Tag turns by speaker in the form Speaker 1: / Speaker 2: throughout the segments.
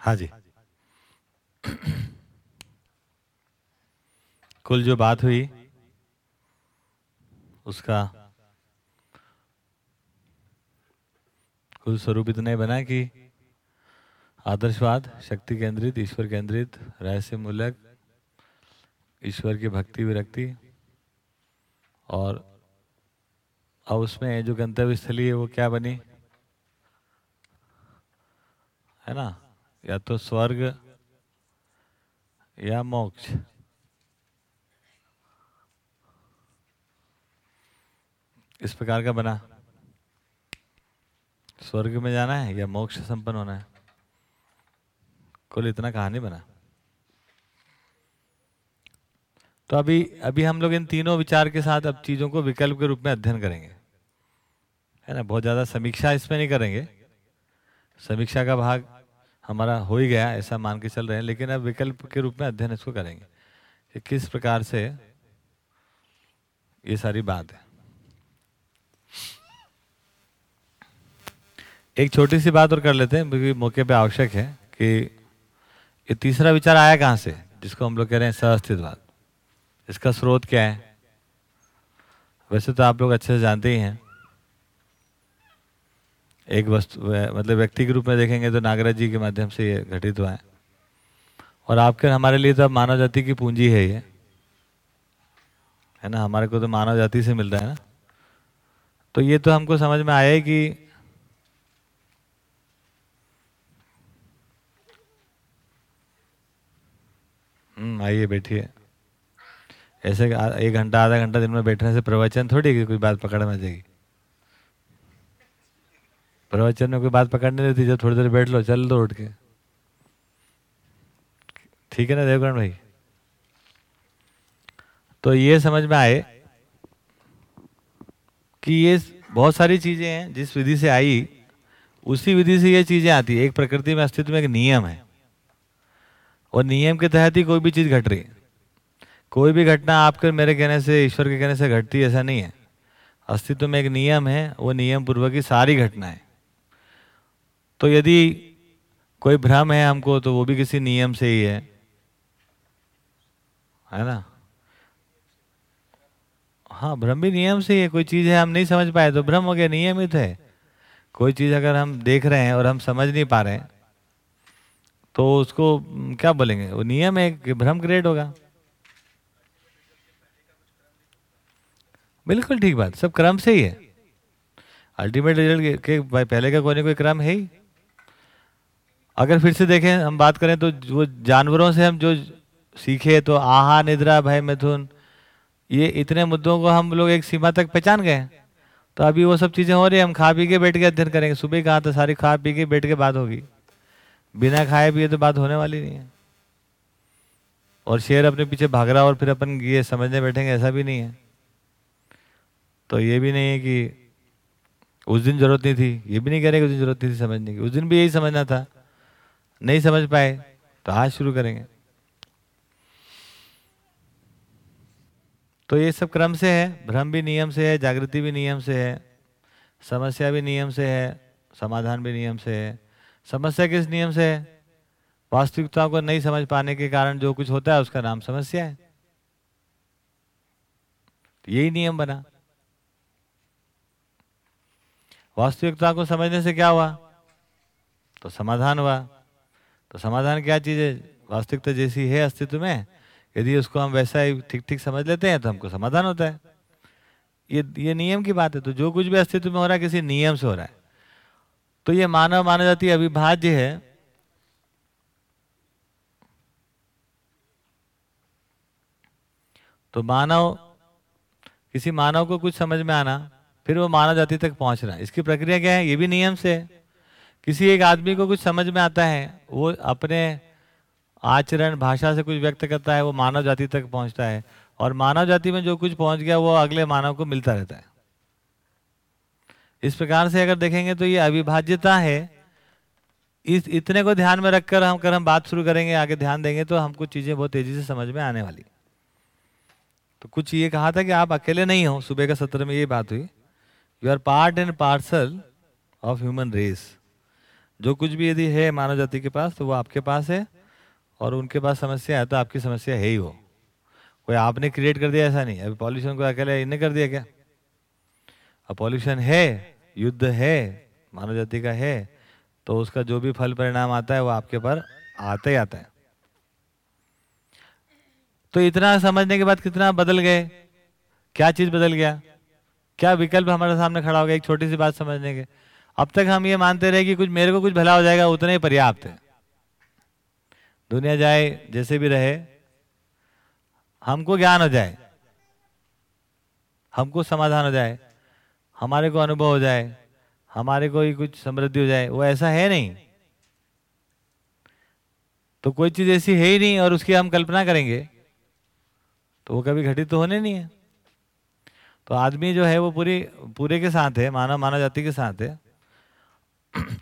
Speaker 1: हाँ जी। कुल जो बात हुई, उसका कुल स्वरूप इतना बना कि आदर्शवाद, शक्ति केंद्रित, ईश्वर केंद्रित, रहस्य मूलक, ईश्वर की भक्ति विरक्ति, और अब उसमें जो गंतव्य स्थली है वो क्या बनी? है ना? या तो स्वर्ग या मोक्ष। इस प्रकार का बना। स्वर्ग में जाना है या मोक्ष संपन्न होना है? कुल इतना कहानी बना। तो अभी अभी हम लोग इन तीनों विचार के साथ अब चीज़ों को विकल्प के रूप में अध्ययन करेंगे। है ना? बहुत ज़्यादा समीक्षा इसमें नहीं करेंगे। समीक्षा का भाग हमारा हो ही गया, ऐसा मान के चल रहे हैं, लेकिन अब विकल्प के रूप में अध्ययन इसको करेंगे कि किस प्रकार से ये सारी बात है। एक छोटी सी बात और कर लेते हैं, क्योंकि मौके पे आवश्यक है कि ये तीसरा विचार आया कहाँ से, जिसको हम लोग कह रहे हैं सहअस्तित्ववाद इसका स्रोत क्या है? वैसे तो आप लोग अच्छे से जानते ही हैं। एक वस्तु मतलब व्यक्ति के रूप में देखेंगे तो नागराज जी के माध्यम से ये घटित हुआ है। और आपके, हमारे लिए तो अब मानव जाति की पूंजी है ये। है ना? हमारे को तो मानव जाति से मिल रहा है ना? तो ये तो हमको समझ में आया है कि हम्म आइए, बैठिए। ऐसे एक घंटा, आधा घंटा दिन में बैठने से प्रवचन थोड़ी कि कोई बात पकड़ में जाएगी। प्रवचन में कोई बात पकड़ने देती, जब थोड़ी देर बैठ लो, चल दो उठ के। ठीक है ना देवकरण भाई? तो ये समझ में आए कि ये बहुत सारी चीज़ें हैं, जिस विधि से आई, उसी विधि से ये चीज़ें आती है। एक प्रकृति में अस्तित्व में एक नियम है। और नियम के तहत ही कोई भी चीज़ घट रही है। कोई भी घटना आपके मेरे कहने से, ईश्वर के कहने से घटती ऐसा नहीं है। अस्तित्व में एक नियम है, वो नियम पूर्वक की सारी घटनाएँ। तो यदि कोई भ्रम है हमको तो वो भी किसी नियम से ही है। है ना? हाँ भ्रम भी नियम से ही है कोई चीज़ है हम नहीं समझ पाए तो भ्रम हो गया नियमित है। कोई चीज़ अगर हम देख रहे हैं और हम समझ नहीं पा रहे हैं तो उसको क्या बोलेंगे? वो नियम है कि भ्रम क्रिएट होगा। बिल्कुल ठीक बात सब क्रम से ही है। अल्टीमेट रिज़ल्ट के, पहले का कोई ना कोई क्रम है ही। अगर फिर से देखें, हम बात करें तो वो जानवरों से हम जो सीखे तो आहा, निद्रा, भय, मिथुन, ये इतने मुद्दों को हम लोग एक सीमा तक पहचान गए तो अभी वो सब चीज़ें हो रही है, हम खा पी के बैठ के अध्ययन करेंगे। सुबह कहा तो सारी खा पी के बैठ के बात होगी। बिना खाए पिए तो बात होने वाली नहीं है। और शेर अपने पीछे भाग रहा और फिर अपन ये समझने बैठेंगे, ऐसा भी नहीं है। तो ये भी नहीं है कि उस दिन ज़रूरत नहीं थी। ये भी नहीं कह रहे कि उस दिन ज़रूरत नहीं थी समझने की। उस दिन भी यही समझना था नहीं समझ पाए तो आज शुरू करेंगे। तो ये सब क्रम से है, भ्रम भी नियम से है, जागृति भी नियम से है, समस्या भी नियम से है, समाधान भी नियम से है। समस्या किस नियम से है? वास्तविकता को नहीं समझ पाने के कारण जो कुछ होता है उसका नाम समस्या है। तो यही नियम बना। वास्तविकता को समझने से क्या हुआ? तो समाधान हुआ। तो समाधान क्या चीज़? है वास्तविकता जैसी है अस्तित्व में? यदि उसको हम वैसा ही ठीक ठीक समझ लेते हैं तो हमको समाधान होता है। ये ये नियम की बात है तो जो कुछ भी अस्तित्व में हो रहा है, किसी नियम से हो रहा है। तो ये मानव मानव जाति अविभाज्य है। तो मानव, किसी मानव को कुछ समझ में आना, फिर वो मानव जाति तक पहुँचना, इसकी प्रक्रिया क्या है? ये भी नियम से है। किसी एक आदमी को कुछ समझ में आता है, वो अपने आचरण, भाषा से कुछ व्यक्त करता है, वो मानव जाति तक पहुँचता है। और मानव जाति में जो कुछ पहुँच गया, वो अगले मानव को मिलता रहता है। इस प्रकार से अगर देखेंगे तो ये अविभाज्यता है। इस, इतने को ध्यान में रखकर हम कर हम बात शुरू करेंगे, आगे ध्यान देंगे तो हमको चीज़ें बहुत तेज़ी से समझ में आने वाली। तो कुछ ये कहा था कि आप अकेले नहीं हो, सुबह का सत्र में ये बात हुई। You are part and parcel of human race जो कुछ भी यदि है मानव जाति के पास तो वो आपके पास है और उनके पास समस्या है तो आपकी समस्या है ही वो। कोई आपने क्रिएट कर दिया, ऐसा नहीं। अभी पॉल्यूशन को अकेले इन्हें कर दिया क्या? अब पॉल्यूशन है, युद्ध है, मानव जाति का है तो उसका जो भी फल परिणाम आता है, वो आपके पर आता ही आता है। तो इतना समझने के बाद कितना बदल गए? क्या चीज़ बदल गया? क्या विकल्प हमारे सामने खड़ा हो गया? एक छोटी सी बात समझने के। अब तक हम ये मानते रहे कि कुछ मेरे को कुछ भला हो जाएगा, उतना ही पर्याप्त है। दुनिया जाए, जैसे भी रहे, हमको ज्ञान हो जाए, हमको समाधान हो जाए, हमारे को अनुभव हो जाए, हमारे को ही कुछ समृद्धि हो जाए, वो ऐसा है नहीं। तो कोई चीज़ ऐसी है ही नहीं और उसकी हम कल्पना करेंगे तो वो कभी घटित तो होने नहीं है। तो आदमी जो है, वो पूरी, पूरे के साथ है, मानव मानव जाति के साथ है।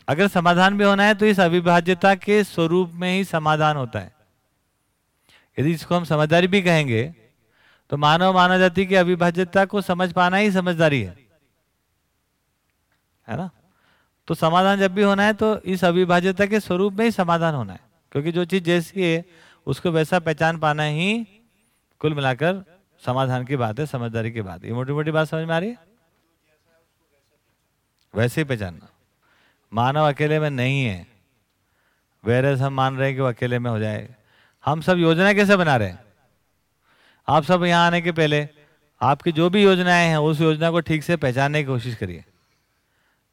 Speaker 1: अगर समाधान भी होना है तो इस अविभाज्यता के स्वरूप में ही समाधान होता है। यदि इसको हम समझदारी भी कहेंगे तो मानव मानव जाति की अविभाज्यता को समझ पाना ही समझदारी है। है ना? तो समाधान जब भी होना है तो इस अविभाज्यता के स्वरूप में ही समाधान होना है, क्योंकि जो चीज़ जैसी है, उसको वैसा पहचान पाना ही कुल मिलाकर समाधान की बात है, समझदारी की बात ये मोटी मोटी बात समझ में आ रही है? वैसे ही पहचानना। मानव अकेले में नहीं है। वेरस हम मान रहे हैं कि वो अकेले में हो जाए। हम सब योजना कैसे बना रहे हैं? आप सब यहाँ आने के पहले, आपकी जो भी योजनाएँ हैं, उस योजना को ठीक से पहचानने की कोशिश करिए।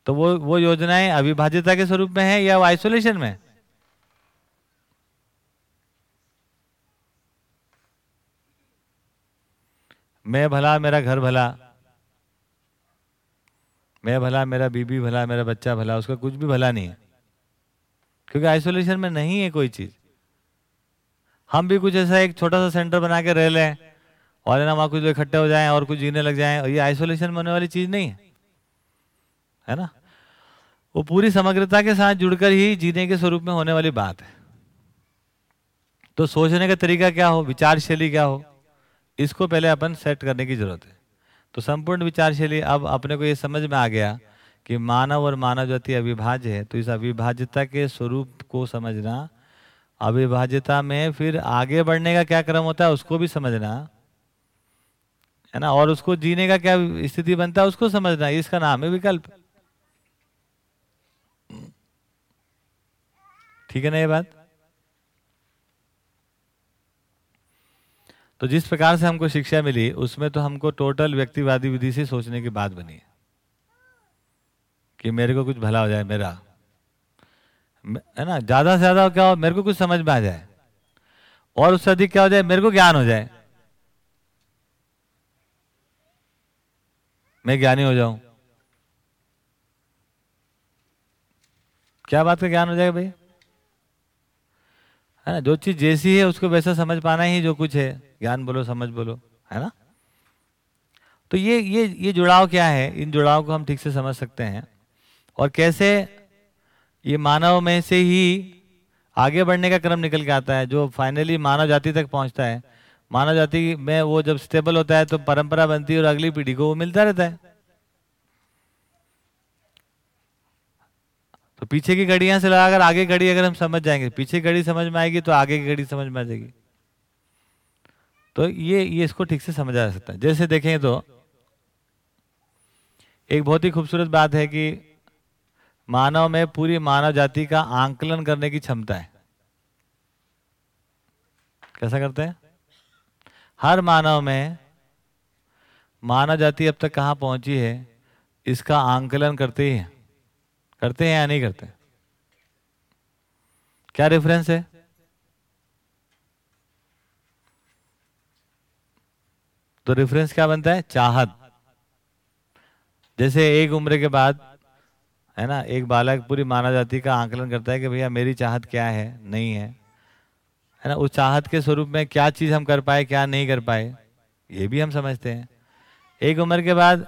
Speaker 1: तो वो वो योजनाएँ अविभाज्यता के स्वरूप में है या आइसोलेशन में? मैं भला, मेरा घर भला मैं भला, मेरा बीबी भला, मेरा बच्चा भला, उसका कुछ भी भला नहीं है। क्योंकि आइसोलेशन में नहीं है कोई चीज़। हम भी कुछ ऐसा एक छोटा सा सेंटर बना के रह लें और ना, वहाँ कुछ इकट्ठे हो जाएँ और कुछ जीने लग जाएँ, और ये आइसोलेशन में होने वाली चीज़ नहीं है। है ना? वो पूरी समग्रता के साथ जुड़कर ही जीने के स्वरूप में होने वाली बात है। तो सोचने का तरीका क्या हो, विचार शैली क्या हो, इसको पहले अपन सेट करने की ज़रूरत है। तो संपूर्ण विचारशैली अब अपने को ये समझ में आ गया कि मानव और मानव जाति अविभाज्य है। तो इस अविभाज्यता के स्वरूप को समझना, अविभाज्यता में फिर आगे बढ़ने का क्या क्रम होता है उसको भी समझना, है ना? और उसको जीने का क्या स्थिति बनता है उसको समझना इसका नाम है विकल्प। ठीक है ना ये बात? तो जिस प्रकार से हमको शिक्षा मिली, उसमें तो हमको टोटल व्यक्तिवादी विधि से सोचने की बात बनी। कि मेरे को कुछ भला हो जाए, मेरा। है ना? ज़्यादा से ज़्यादा क्या हो, मेरे को कुछ समझ में आ जाए। और उससे अधिक क्या हो जाए, मेरे को ज्ञान हो जाए। मैं ज्ञानी हो जाऊँ। क्या बात का ज्ञान हो जाएगा भाई? है ना? जो चीज़ जैसी है, उसको वैसा समझ पाना ही जो कुछ है। ज्ञान बोलो, समझ बोलो, है ना? तो ये ये ये जुड़ाव क्या है? इन जुड़ाव को हम ठीक से समझ सकते हैं। और कैसे ये मानव में से ही आगे बढ़ने का क्रम निकल के आता है, जो फाइनली मानव जाति तक पहुँचता है। मानव जाति में वो जब स्टेबल होता है तो परंपरा बनती है और अगली पीढ़ी को वो मिलता रहता है। तो पीछे की घड़ियाँ से लगाकर आगे घड़ी अगर हम समझ जाएँगे, पीछे घड़ी समझ में आएगी तो आगे की घड़ी समझ में आ जाएगी। तो ये ये इसको ठीक से समझा जा सकता है। जैसे देखें तो एक बहुत ही खूबसूरत बात है कि मानव में पूरी मानव जाति का आंकलन करने की क्षमता है। कैसा करते हैं? हर मानव में मानव जाति अब तक कहाँ पहुँची है, इसका आंकलन करते ही है। करते हैं या नहीं करते? क्या रेफरेंस है? तो रेफरेंस क्या बनता है? चाहत। जैसे एक उम्र के बाद, है ना, एक बालक पूरी मानव जाति का आंकलन करता है कि भैया मेरी चाहत क्या है? नहीं है। है ना, उस चाहत के स्वरूप में क्या चीज़ हम कर पाए, क्या नहीं कर पाए, ये भी हम समझते हैं। एक उम्र के बाद,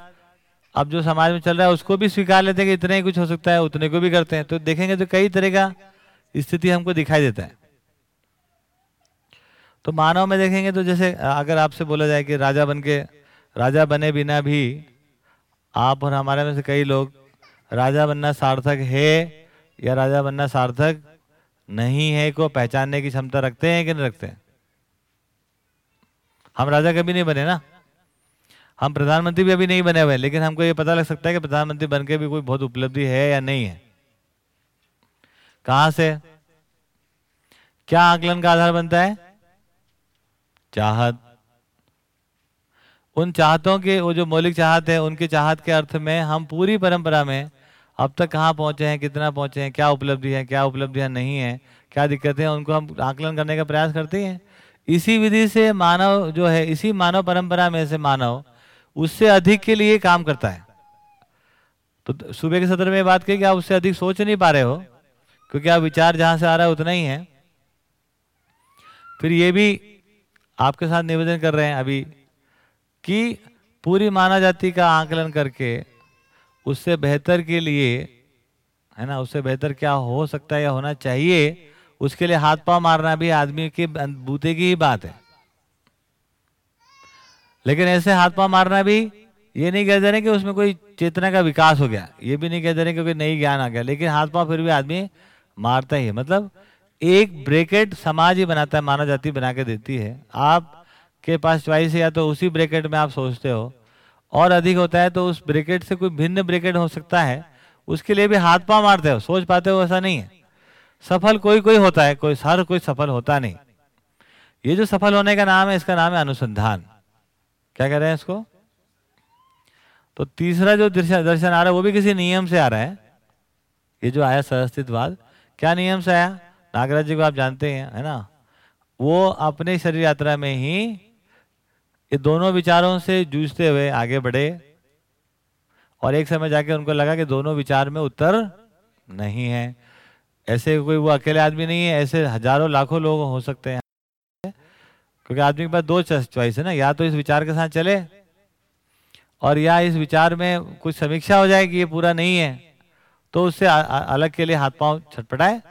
Speaker 1: अब जो समाज में चल रहा है, उसको भी स्वीकार लेते हैं कि इतने ही कुछ हो सकता है, उतने को भी करते हैं। तो देखेंगे तो कई तरह का स्थिति हमको दिखाई देता है। तो मानव में देखेंगे तो जैसे अगर आपसे बोला जाए कि राजा बन के, राजा बने बिना भी आप और हमारे में से कई लोग राजा बनना सार्थक है या राजा बनना सार्थक नहीं है को पहचानने की क्षमता रखते हैं कि नहीं रखते हैं? हम राजा कभी नहीं बने ना। हम प्रधानमंत्री भी अभी नहीं बने हुए, लेकिन हमको ये पता लग सकता है कि प्रधानमंत्री बन के भी कोई बहुत उपलब्धि है या नहीं है। कहाँ से? क्या आकलन का आधार बनता है? चाहत। उन चाहतों के, वो जो मौलिक चाहत है, उनके चाहत के अर्थ में हम पूरी परंपरा में अब तक कहाँ पहुँचे हैं, कितना पहुँचे हैं, क्या उपलब्धि है, क्या उपलब्धियाँ नहीं है, क्या दिक्कतें हैं, उनको हम आकलन करने का प्रयास करते हैं। इसी विधि से मानव जो है, इसी मानव परंपरा में से मानव उससे अधिक के लिए काम करता है। तो सुबह के सत्र में बात की कि आप उससे अधिक सोच नहीं पा रहे हो, क्योंकि आप विचार जहाँ से आ रहा है उतना ही है। फिर ये भी आपके साथ निवेदन कर रहे हैं अभी कि पूरी मानव जाति का आकलन करके उससे बेहतर के लिए, है ना, उससे बेहतर क्या हो सकता है या होना चाहिए, उसके लिए हाथ पाँव मारना भी आदमी के बूते की ही बात है। लेकिन ऐसे हाथ पाँव मारना भी ये नहीं कह दे रहे कि उसमें कोई चेतना का विकास हो गया, ये भी नहीं कह दे रहे कि कोई नई ज्ञान आ गया, लेकिन हाथ पाँव फिर भी आदमी मारता ही है। मतलब एक ब्रेकेट समाज ही बनाता है, मानव जाति बना के देती है। आप के पास च्वाइस है या तो उसी ब्रेकेट में आप सोचते हो, और अधिक होता है तो उस ब्रेकेट से कोई भिन्न ब्रेकेट हो सकता है, उसके लिए भी हाथ पाँव मारते हो, सोच पाते हो ऐसा नहीं है। सफल कोई कोई होता है, कोई हर कोई सफल होता नहीं। ये जो सफल होने का नाम है, इसका नाम है अनुसंधान। क्या कह रहे हैं इसको? तो तीसरा जो दर्शन आ रहा है, वो भी किसी नियम से आ रहा है। ये जो आया सहस्तित्ववाद क्या नियम से आया? नागराज जी को आप जानते हैं, है ना? वो अपने शरीर यात्रा में ही ये दोनों विचारों से जूझते हुए आगे बढ़े और एक समय जाके उनको लगा कि दोनों विचार में उत्तर नहीं है। ऐसे कोई वो अकेले आदमी नहीं है, ऐसे हज़ारों, लाखों लोग हो सकते हैं। क्योंकि आदमी के पास दो चॉइस है ना, या तो इस विचार के साथ चले और या इस विचार में कुछ समीक्षा हो जाए कि ये पूरा नहीं है तो उससे अलग के लिए हाथ पाँव छटपटाए।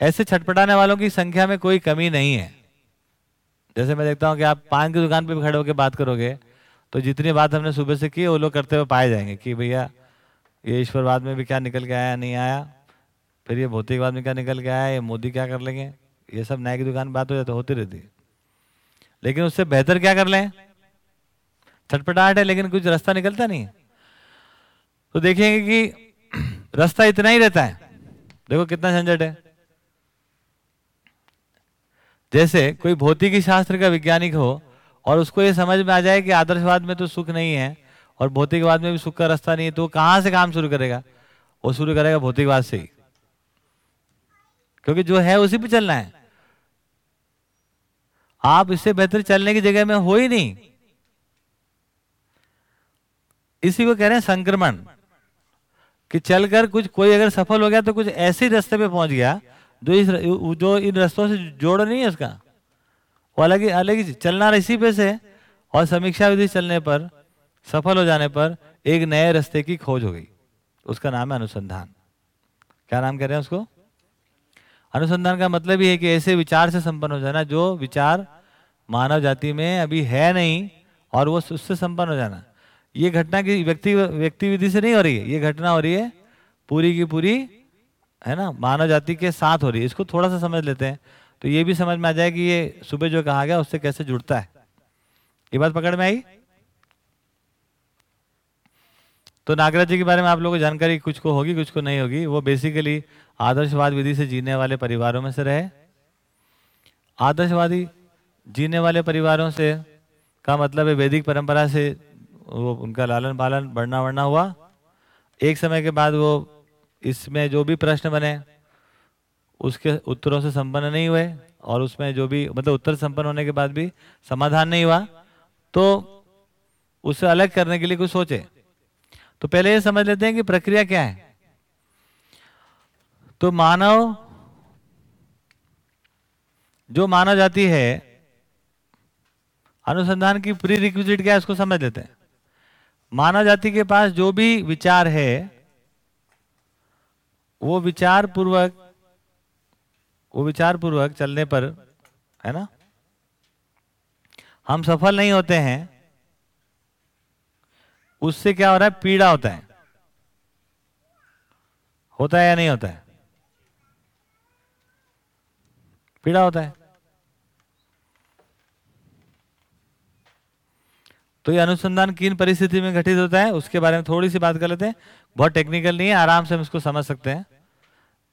Speaker 1: ऐसे छटपटाने वालों की संख्या में कोई कमी नहीं है। जैसे मैं देखता हूँ कि आप पान की दुकान पे भी खड़े होकर बात करोगे तो जितनी बात हमने सुबह से की, वो लोग करते हुए पाए जाएँगे कि भैया, ये ईश्वरवाद में भी क्या निकल के आया, नहीं आया? फिर ये भौतिकवाद में क्या निकल के आया, ये मोदी क्या कर लेंगे? ये सब नए की दुकान बात हो जाती होती रहती लेकिन उससे बेहतर क्या कर लें? छटपटाहट है, लेकिन कुछ रास्ता निकलता नहीं तो देखेंगे कि रास्ता इतना ही रहता है। देखो कितना झंझट है। जैसे कोई भौतिकी शास्त्र का वैज्ञानिक हो और उसको ये समझ में आ जाए कि आदर्शवाद में तो सुख नहीं है और भौतिकवाद में भी सुख का रास्ता नहीं है तो कहाँ से काम शुरू करेगा? वो शुरू करेगा भौतिकवाद से ही। क्योंकि जो है उसी पे चलना है। आप इससे बेहतर चलने की जगह में हो ही नहीं। इसी को कह रहे हैं संक्रमण। कि चलकर कुछ कोई अगर सफल हो गया तो कुछ ऐसे रास्ते पे पहुँच गया जो इस जो इन रस्तों से जोड़ नहीं है उसका वो अलग ही अलग ही चलना इसी पे से। और समीक्षा विधि चलने पर, सफल हो जाने पर एक नए रास्ते की खोज हो गई। उसका नाम है अनुसंधान। क्या नाम कह रहे हैं उसको? अनुसंधान का मतलब ही है कि ऐसे विचार से संपन्न हो जाना, जो विचार मानव जाति में अभी है नहीं, और वो उससे संपन्न हो जाना। ये घटना की व्यक्ति व्यक्ति विधि से नहीं हो रही है। ये घटना हो रही है पूरी की पूरी है ना? मानव जाति के साथ हो रही है। इसको थोड़ा सा समझ लेते हैं। तो ये भी समझ में आ जाए कि ये सुबह जो कहा गया, उससे कैसे जुड़ता है। ये बात पकड़ में आई? तो नागराज जी के बारे में आप लोगों को जानकारी कुछ को होगी, कुछ को नहीं होगी। वो बेसिकली आदर्शवाद विधि से जीने वाले परिवारों में से रहे। आदर्शवादी जीने वाले परिवारों से का मतलब है वैदिक परंपरा से वो उनका लालन पालन बढ़ना बढ़ना हुआ। एक समय के बाद वो इसमें जो भी प्रश्न बने, उसके उत्तरों से संपन्न नहीं हुए और उसमें जो भी मतलब उत्तर संपन्न होने के बाद भी समाधान नहीं हुआ तो उसे अलग करने के लिए कुछ सोचे। तो पहले ये समझ लेते हैं कि प्रक्रिया क्या है। तो मानव, जो मानव जाति है, अनुसंधान की प्री रिक्विजिट क्या है, उसको समझ लेते हैं। मानव जाति के पास जो भी विचार है वो विचार पूर्वक वो विचार पूर्वक चलने पर, है ना? हम सफल नहीं होते हैं, उससे क्या हो रहा है? पीड़ा होता है। होता है या नहीं होता है? पीड़ा होता है। तो ये अनुसंधान किन परिस्थिति में घटित होता है, उसके बारे में थोड़ी सी बात कर लेते हैं। बहुत टेक्निकल नहीं है, आराम से हम इसको समझ सकते हैं।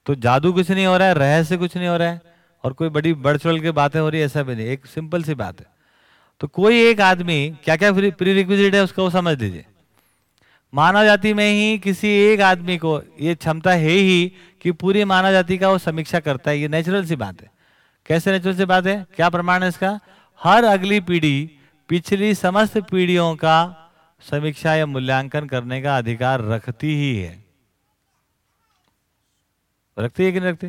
Speaker 1: तो जादू कुछ नहीं हो रहा है, रहस्य कुछ नहीं हो रहा है, और कोई बड़ी बढ़ चढ़ के बातें हो रही है, ऐसा भी नहीं। एक सिंपल सी बात है। तो कोई एक आदमी क्या क्या प्री रिक्विजिट है उसको समझ लीजिए। मानव जाति में ही किसी एक आदमी को, ये क्षमता है ही कि पूरी मानव जाति का वो समीक्षा करता है, ये नेचुरल सी बात है। कैसे नेचुरल सी बात है? क्या प्रमाण है इसका? हर अगली पीढ़ी, पिछली समस्त पीढ़ियों का समीक्षा या मूल्यांकन करने का अधिकार रखती ही है। रखती है कि नहीं रखती?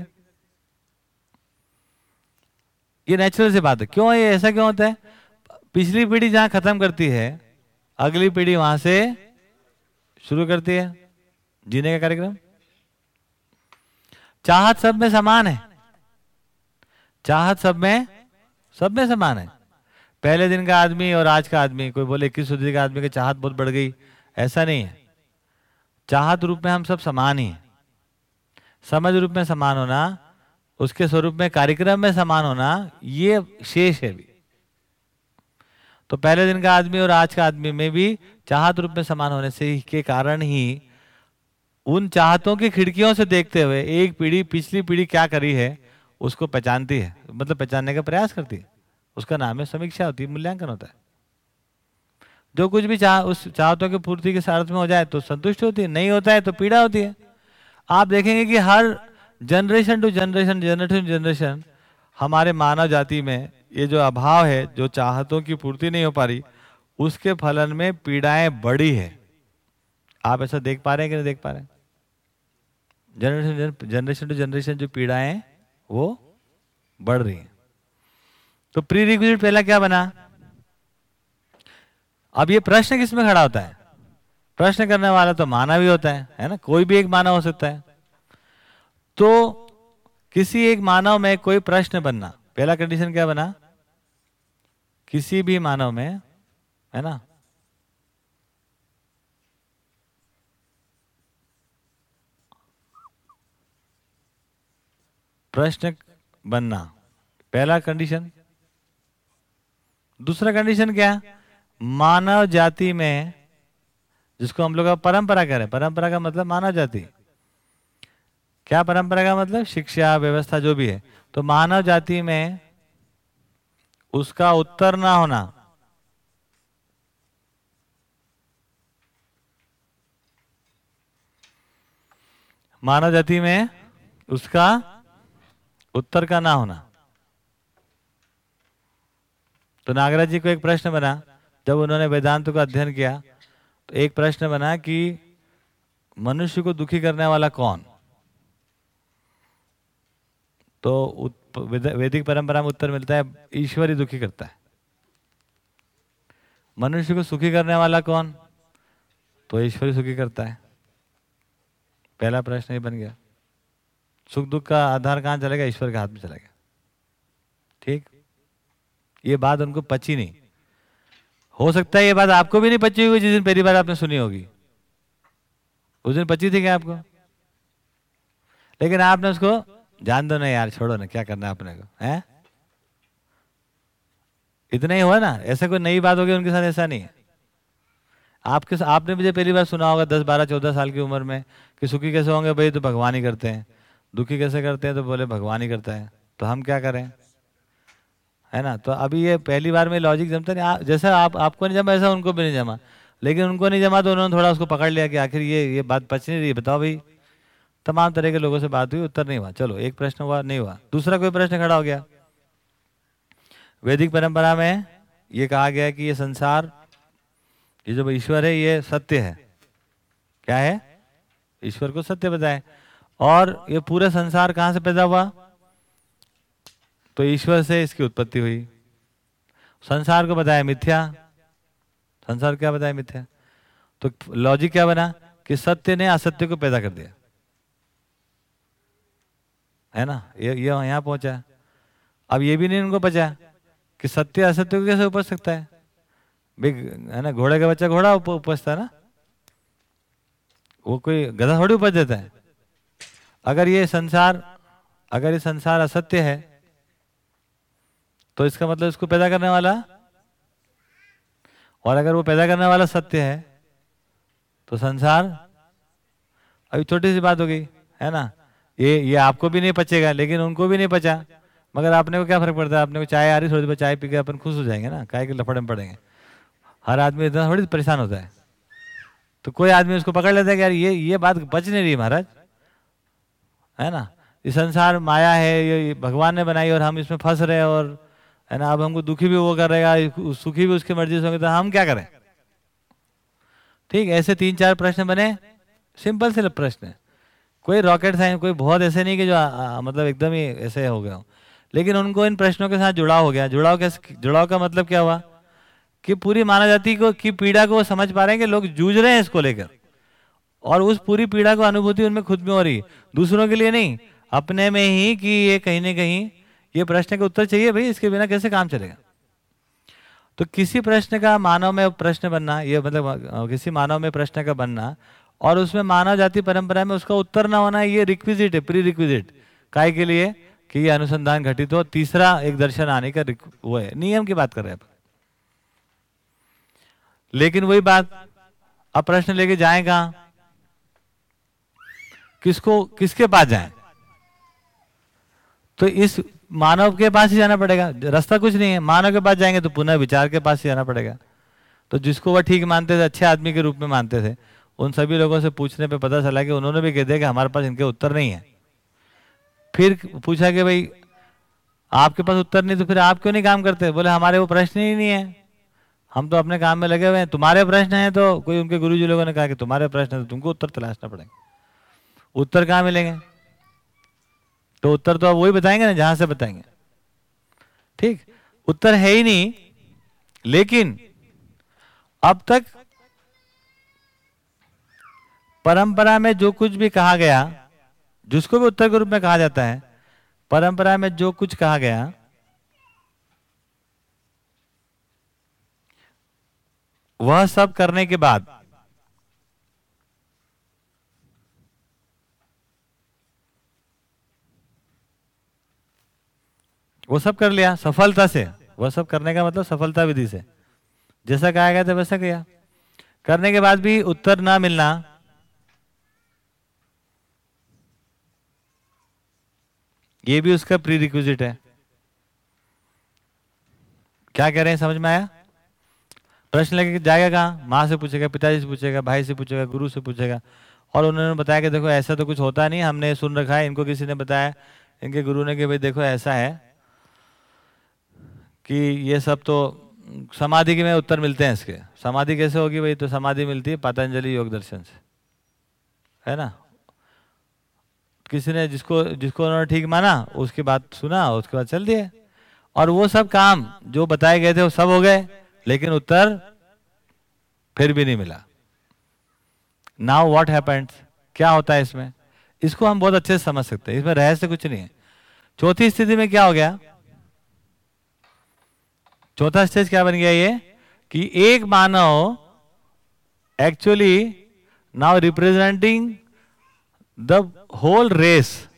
Speaker 1: ये नेचुरल सी बात है। क्यों ये ऐसा क्यों होता है? पिछली पीढ़ी जहाँ खत्म करती है, अगली पीढ़ी वहाँ से शुरू करती है। जीने का कार्यक्रम? चाहत सब में समान है। चाहत सब में सब में समान है। पहले दिन का आदमी और आज का आदमी, कोई बोले इक्कीस सदी का आदमी की चाहत बहुत बढ़ गई। ऐसा नहीं है। चाहत रूप में हम सब समान ही हैं। समझ रूप में समान होना, उसके स्वरूप में, कार्यक्रम में समान होना, ये शेष है भी। तो पहले दिन का आदमी और आज का आदमी में भी चाहत रूप में समान होने से के कारण ही उन चाहतों की खिड़कियों से देखते हुए एक पीढ़ी, पिछली पीढ़ी क्या करी है, उसको पहचानती है। मतलब पहचानने का प्रयास करती है। उसका नाम है समीक्षा होती है, मूल्यांकन होता है। जो कुछ भी चाह, उस चाहतों की पूर्ति के साथ में हो जाए तो संतुष्ट होती है, नहीं होता है तो पीड़ा होती है। आप देखेंगे कि हर generation to generation generation generation हमारे मानव जाति में ये जो अभाव है, जो चाहतों की पूर्ति नहीं हो पा रही, उसके फलन में पीड़ाएँ बड़ी है। आप ऐसा देख पा रहे हैं कि नहीं देख पा रहे जनरेशन जनरेशन टू जनरेशन जो पीड़ाएँ वो बढ़ रही हैं। तो प्री रिक्विजिट पहला क्या बना? अब ये प्रश्न किसमें खड़ा होता है? प्रश्न करने वाला तो मानव ही होता है है ना? कोई भी एक मानव हो सकता है। तो किसी एक मानव में कोई प्रश्न बनना, पहला कंडीशन क्या बना? किसी भी मानव में, है ना? प्रश्न बनना, पहला कंडीशन दूसरा कंडीशन क्या? मानव जाति में, जिसको हम लोग परंपरा कह रहे हैं, परंपरा का मतलब मानव जाति। क्या परंपरा का मतलब? शिक्षा, व्यवस्था, जो भी है। तो मानव जाति में उसका उत्तर ना होना। मानव जाति में उसका उत्तर का ना होना। तो नागराज जी को एक प्रश्न बना। जब उन्होंने वेदांत का अध्ययन किया तो एक प्रश्न बना कि मनुष्य को दुखी करने वाला कौन? तो वैदिक परंपरा में उत्तर मिलता है, ईश्वर ही दुखी करता है। मनुष्य को सुखी करने वाला कौन? तो ईश्वर ही सुखी करता है। पहला प्रश्न ही बन गया। सुख दुख का आधार कहाँ चलेगा? ईश्वर के हाथ में चलेगा। ठीक? ये बात उनको पची नहीं। हो सकता है ये बात आपको भी नहीं पची हुई जिस दिन पहली बार आपने सुनी होगी। उस दिन पची थी क्या आपको? लेकिन आपने उसको, जान दो ना यार, छोड़ो ना, क्या करना अपने को, है? इतना ही हुआ ना, ऐसा कोई नई बात होगी उनके साथ, ऐसा नहीं है। आपके आपने मुझे पहली बार सुना होगा, दस, बारह, चौदह साल की उम्र में, कि सुखी कैसे होंगे भाई तो भगवान ही करते हैं। दुखी कैसे करते हैं तो बोले, भगवान ही करता है। तो हम क्या करें? है ना? तो अभी ये पहली बार में लॉजिक जमता नहीं। जैसा आप, आपको नहीं जमा ऐसा उनको भी नहीं जमा। लेकिन उनको नहीं जमा तो उन्होंने थोड़ा उसको पकड़ लिया कि आखिर ये ये बात पच नहीं रही। बताओ भाई। तमाम तरह के लोगों से बात हुई, उत्तर नहीं हुआ। चलो, एक प्रश्न हुआ, नहीं हुआ। दूसरा कोई प्रश्न खड़ा हो गया? वैदिक परंपरा में ये कहा गया कि ये संसार, ये जो ईश्वर है, ये सत्य है। क्या है? ईश्वर को सत्य बताए। और ये पूरे संसार कहाँ से पैदा हुआ? तो ईश्वर से इसकी उत्पत्ति हुई। संसार को बताया मिथ्या। संसार क्या बताया मिथ्या? तो लॉजिक क्या बना? कि सत्य ने असत्य को पैदा कर दिया। है ना? ये ये यहाँ पहुँचा। अब ये भी नहीं उनको बचा कि सत्य असत्य को कैसे उपज सकता है? है ना? घोड़े का बच्चा घोड़ा उपजता है ना? वो कोई गधा थोड़ी उपज देता है। अगर ये संसार, अगर ये संसार असत्य है तो इसका मतलब इसको पैदा करने वाला, और अगर वो पैदा करने वाला सत्य है तो संसार, अभी छोटी सी बात हो गई, है ना? ये ये आपको भी नहीं पचेगा, लेकिन उनको भी नहीं पचा। मगर आपने को क्या फ़र्क पड़ता है? आपने को चाय आ रही, थोड़ी देर चाय पी के अपन खुश हो जाएँगे ना? काय के लफड़े में पड़ेंगे। हर आदमी इतना थोड़ी परेशान होता है। तो कोई आदमी उसको पकड़ लेता है कि यार, ये ये बात बच नहीं रही महाराज, है ना? ये संसार माया है, ये भगवान ने बनाई और हम इसमें फंस रहे और है ना अब हमको दुखी भी वो कर रहेगा सुखी भी उसकी मर्ज़ी से होंगे तो हम क्या करें? ठीक ऐसे तीन चार प्रश्न बने। सिंपल से प्रश्न कोई रॉकेट साइंस कोई बहुत ऐसे नहीं कि जो आ, आ, मतलब एकदम ही ऐसे हो गया हो। लेकिन उनको इन प्रश्नों के साथ जुड़ाव हो गया। जुड़ाव कैसे जुड़ाव का मतलब क्या हुआ? कि पूरी मानव जाति को की पीड़ा को वो समझ पा रहे हैं कि लोग जूझ रहे हैं इसको लेकर। और उस पूरी पीड़ा को अनुभूति उनमें खुद में हो रही। दूसरों के लिए नहीं अपने में ही कि ये कहीं ना कहीं ये प्रश्न का उत्तर चाहिए भाई, इसके बिना कैसे काम चलेगा? तो किसी प्रश्न का मानव में प्रश्न बनना, ये मतलब किसी मानव में प्रश्न का बनना और उसमें मानव जाति परंपरा में उसका उत्तर ना होना, ये रिक्विजिट है प्री रिक्विजिट काय के लिए? कि ये अनुसंधान घटित हो, तीसरा एक दर्शन आने का वो है, नियम की बात कर रहे हैं लेकिन वही बात, अब प्रश्न लेके जाए कहा? किसको, किसके पास जाए? तो इस मानव के पास ही जाना पड़ेगा। रास्ता कुछ नहीं है। मानव के पास जाएँगे तो पुनः विचार के पास ही जाना पड़ेगा। तो जिसको वह ठीक मानते थे, अच्छे आदमी के रूप में मानते थे, उन सभी लोगों से पूछने पे पता चला कि उन्होंने भी कह दिया कि हमारे पास इनके उत्तर नहीं है। फिर पूछा कि भाई, आपके पास उत्तर नहीं तो फिर आप क्यों नहीं काम करते? बोले, हमारे वो प्रश्न ही नहीं है। हम तो अपने काम में लगे हुए हैं। तुम्हारे प्रश्न हैं तो कोई उनके गुरु जी लोगों ने कहा कि तुम्हारे प्रश्न है तो तुमको उत्तर तलाशना पड़ेगा। उत्तर कहाँ मिलेंगे? तो उत्तर तो आप वही बताएँगे ना, जहाँ से बताएँगे। ठीक? उत्तर है ही नहीं, लेकिन अब तक परंपरा में जो कुछ भी कहा गया, जिसको भी उत्तर के रूप में कहा जाता है, परंपरा में जो कुछ कहा गया, वह सब करने के बाद वो सब कर लिया, सफलता से। वह सब करने का मतलब सफलता विधि से। जैसा कहा गया था, वैसा किया। करने के बाद भी उत्तर ना मिलना। ये भी उसका प्री रिक्विजिट है। क्या कह रहे हैं, समझ में आया? प्रश्न लेके जाएगा कहा? माँ से पूछेगा, पिताजी से पूछेगा, भाई से पूछेगा, गुरु से पूछेगा। और उन्होंने बताया कि देखो, ऐसा तो कुछ होता नहीं, हमने सुन रखा है, इनको किसी ने बताया। इनके गुरु ने कि भाई देखो, ऐसा है। कि ये सब तो समाधि के में उत्तर मिलते हैं इसके। समाधि कैसे होगी भाई? तो समाधि मिलती है पतंजलि योग दर्शन से। है ना? किसी ने जिसको जिसको उन्होंने ठीक माना, उसकी बात सुना, उसके बाद चल दिए। और वो सब काम जो बताए गए थे, वो सब हो गए, लेकिन उत्तर फिर भी नहीं मिला। नाउ वॉट हैपेंड क्या होता है इसमें? इसको हम बहुत अच्छे से समझ सकते हैं। इसमें रहस्य कुछ नहीं है। चौथी स्थिति में क्या हो गया? चौथा स्टेज क्या बन गया ये? कि एक मानव actually now representing the whole race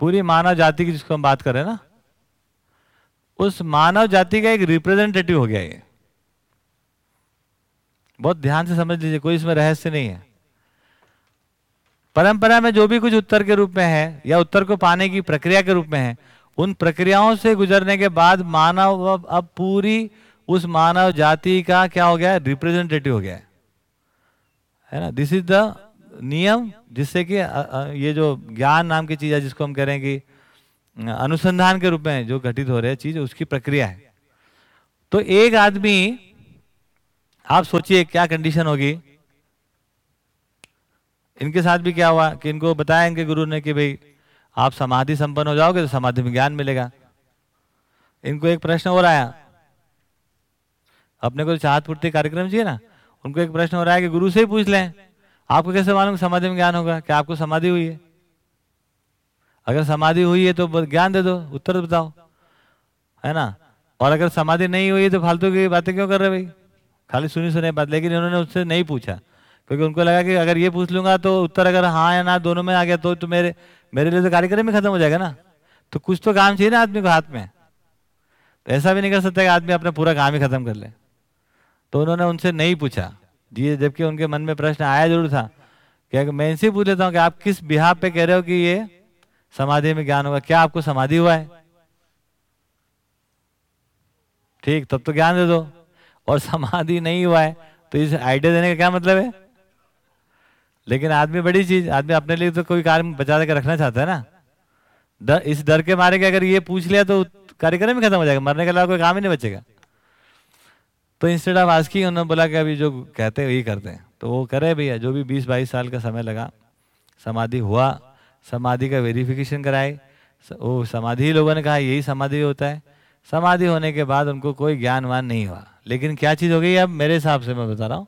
Speaker 1: पूरी मानव जाति की जिसको हम बात कर रहे हैं ना, उस मानव जाति का एक रिप्रेजेंटेटिव हो गया ये। बहुत ध्यान से समझ लीजिए, कोई इसमें रहस्य नहीं है। परंपरा में जो भी कुछ उत्तर के रूप में है, या उत्तर को पाने की प्रक्रिया के रूप में है उन प्रक्रियाओं से गुजरने के बाद मानव अब अब पूरी उस मानव जाति का क्या हो गया रिप्रेजेंटेटिव हो गया है। ना? दिस इज़ द नियम जिससे कि ये जो ज्ञान नाम की चीज़ है जिसको हम कह रहे हैं कि अनुसंधान के रूप में जो घटित हो रहे हैं चीज़, उसकी प्रक्रिया है। तो एक आदमी, आप सोचिए क्या कंडीशन होगी। इनके साथ भी क्या हुआ कि इनको बताया इनके गुरु ने कि भाई आप समाधि संपन्न हो जाओगे तो समाधि में ज्ञान मिलेगा। इनको एक प्रश्न हो रहा है अपने को चाहत पूर्ति कार्यक्रम चाहिए ना? उनको एक प्रश्न हो रहा है कि गुरु से ही पूछ लें। आपको कैसे मालूम समाधि में ज्ञान होगा? क्या आपको समाधि हुई है? अगर समाधि हुई है तो ज्ञान दे दो, उत्तर बताओ। है ना? और अगर समाधि नहीं हुई है तो फालतू की बातें क्यों कर रहे भाई? खाली सुनी सुने बात, लेकिन इन्होंने उससे नहीं पूछा। क्योंकि उनको लगा कि अगर ये पूछ लूँगा तो उत्तर अगर हाँ या ना दोनों में आ गया तो, तो मेरे मेरे लिए तो कार्यक्रम ही खत्म हो जाएगा ना। तो कुछ तो काम चाहिए ना आदमी को हाथ में। तो ऐसा भी नहीं कर सकता कि आदमी अपना पूरा काम ही खत्म कर ले। तो उन्होंने उनसे नहीं पूछा। जी जबकि उनके मन में प्रश्न आया ज़रूर था कि मैं इनसे पूछ लेता हूँ कि आप किस बिहार पे कह रहे हो कि ये समाधि में ज्ञान होगा क्या आपको समाधि हुआ है? ठीक तब तो ज्ञान दे दो। और समाधि नहीं हुआ है तो इस आइडिया देने का क्या मतलब है? लेकिन आदमी बड़ी चीज़, आदमी अपने लिए तो कोई कार्य बचा के रखना चाहता है ना। डर, इस डर के मारे के अगर ये पूछ लिया तो कार्यक्रम ही खत्म हो जाएगा, मरने के अलावा कोई काम ही नहीं बचेगा। तो इंस्टेड ऑफ़ आस्की उन्होंने बोला कि अभी जो कहते हैं, वही करते हैं। तो वो करे भैया, जो भी बीस बाईस साल का समय लगा, समाधि हुआ, समाधि का वेरिफिकेशन कराए वो समाधि लोगों ने कहा, यही समाधि होता है। समाधि होने के बाद उनको कोई ज्ञानवान नहीं हुआ। लेकिन क्या चीज़ हो गई, अब मेरे हिसाब से मैं बता रहा हूँ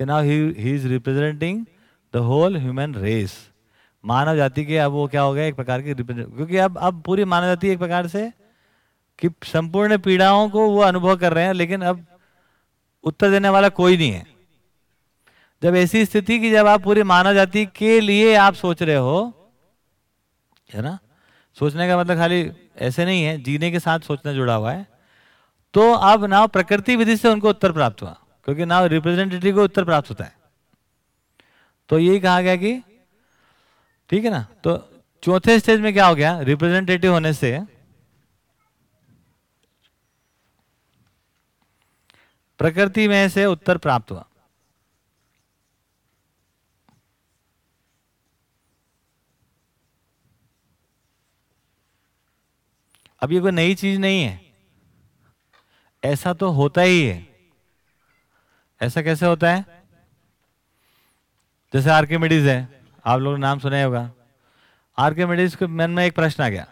Speaker 1: कि now he is representing the whole human race मानव जाति के अब वो क्या हो गया? एक प्रकार की क्योंकि अब अब पूरी मानव जाति एक प्रकार से कि संपूर्ण पीड़ाओं को वो अनुभव कर रहे हैं, लेकिन अब उत्तर देने वाला कोई नहीं है। जब ऐसी स्थिति की जब आप पूरी मानव जाति के लिए आप सोच रहे हो, है ना? सोचने का मतलब खाली ऐसे नहीं है, जीने के साथ सोचना जुड़ा हुआ है। तो अब नाव प्रकृति विधि से उनको उत्तर प्राप्त हुआ, क्योंकि नाव रिप्रेजेंटेटिव को उत्तर प्राप्त होता है। तो यही कहा गया कि, ठीक है ना? तो चौथे स्टेज में क्या हो गया? रिप्रेजेंटेटिव होने से, प्रकृति में से उत्तर प्राप्त हुआ। अब ये कोई नई चीज़ नहीं है। ऐसा तो होता ही है। ऐसा कैसे होता है? जैसे आर्किमिडीज है, आप लोग नाम सुने होगा। आर्किमिडीज के मन में एक प्रश्न आ गया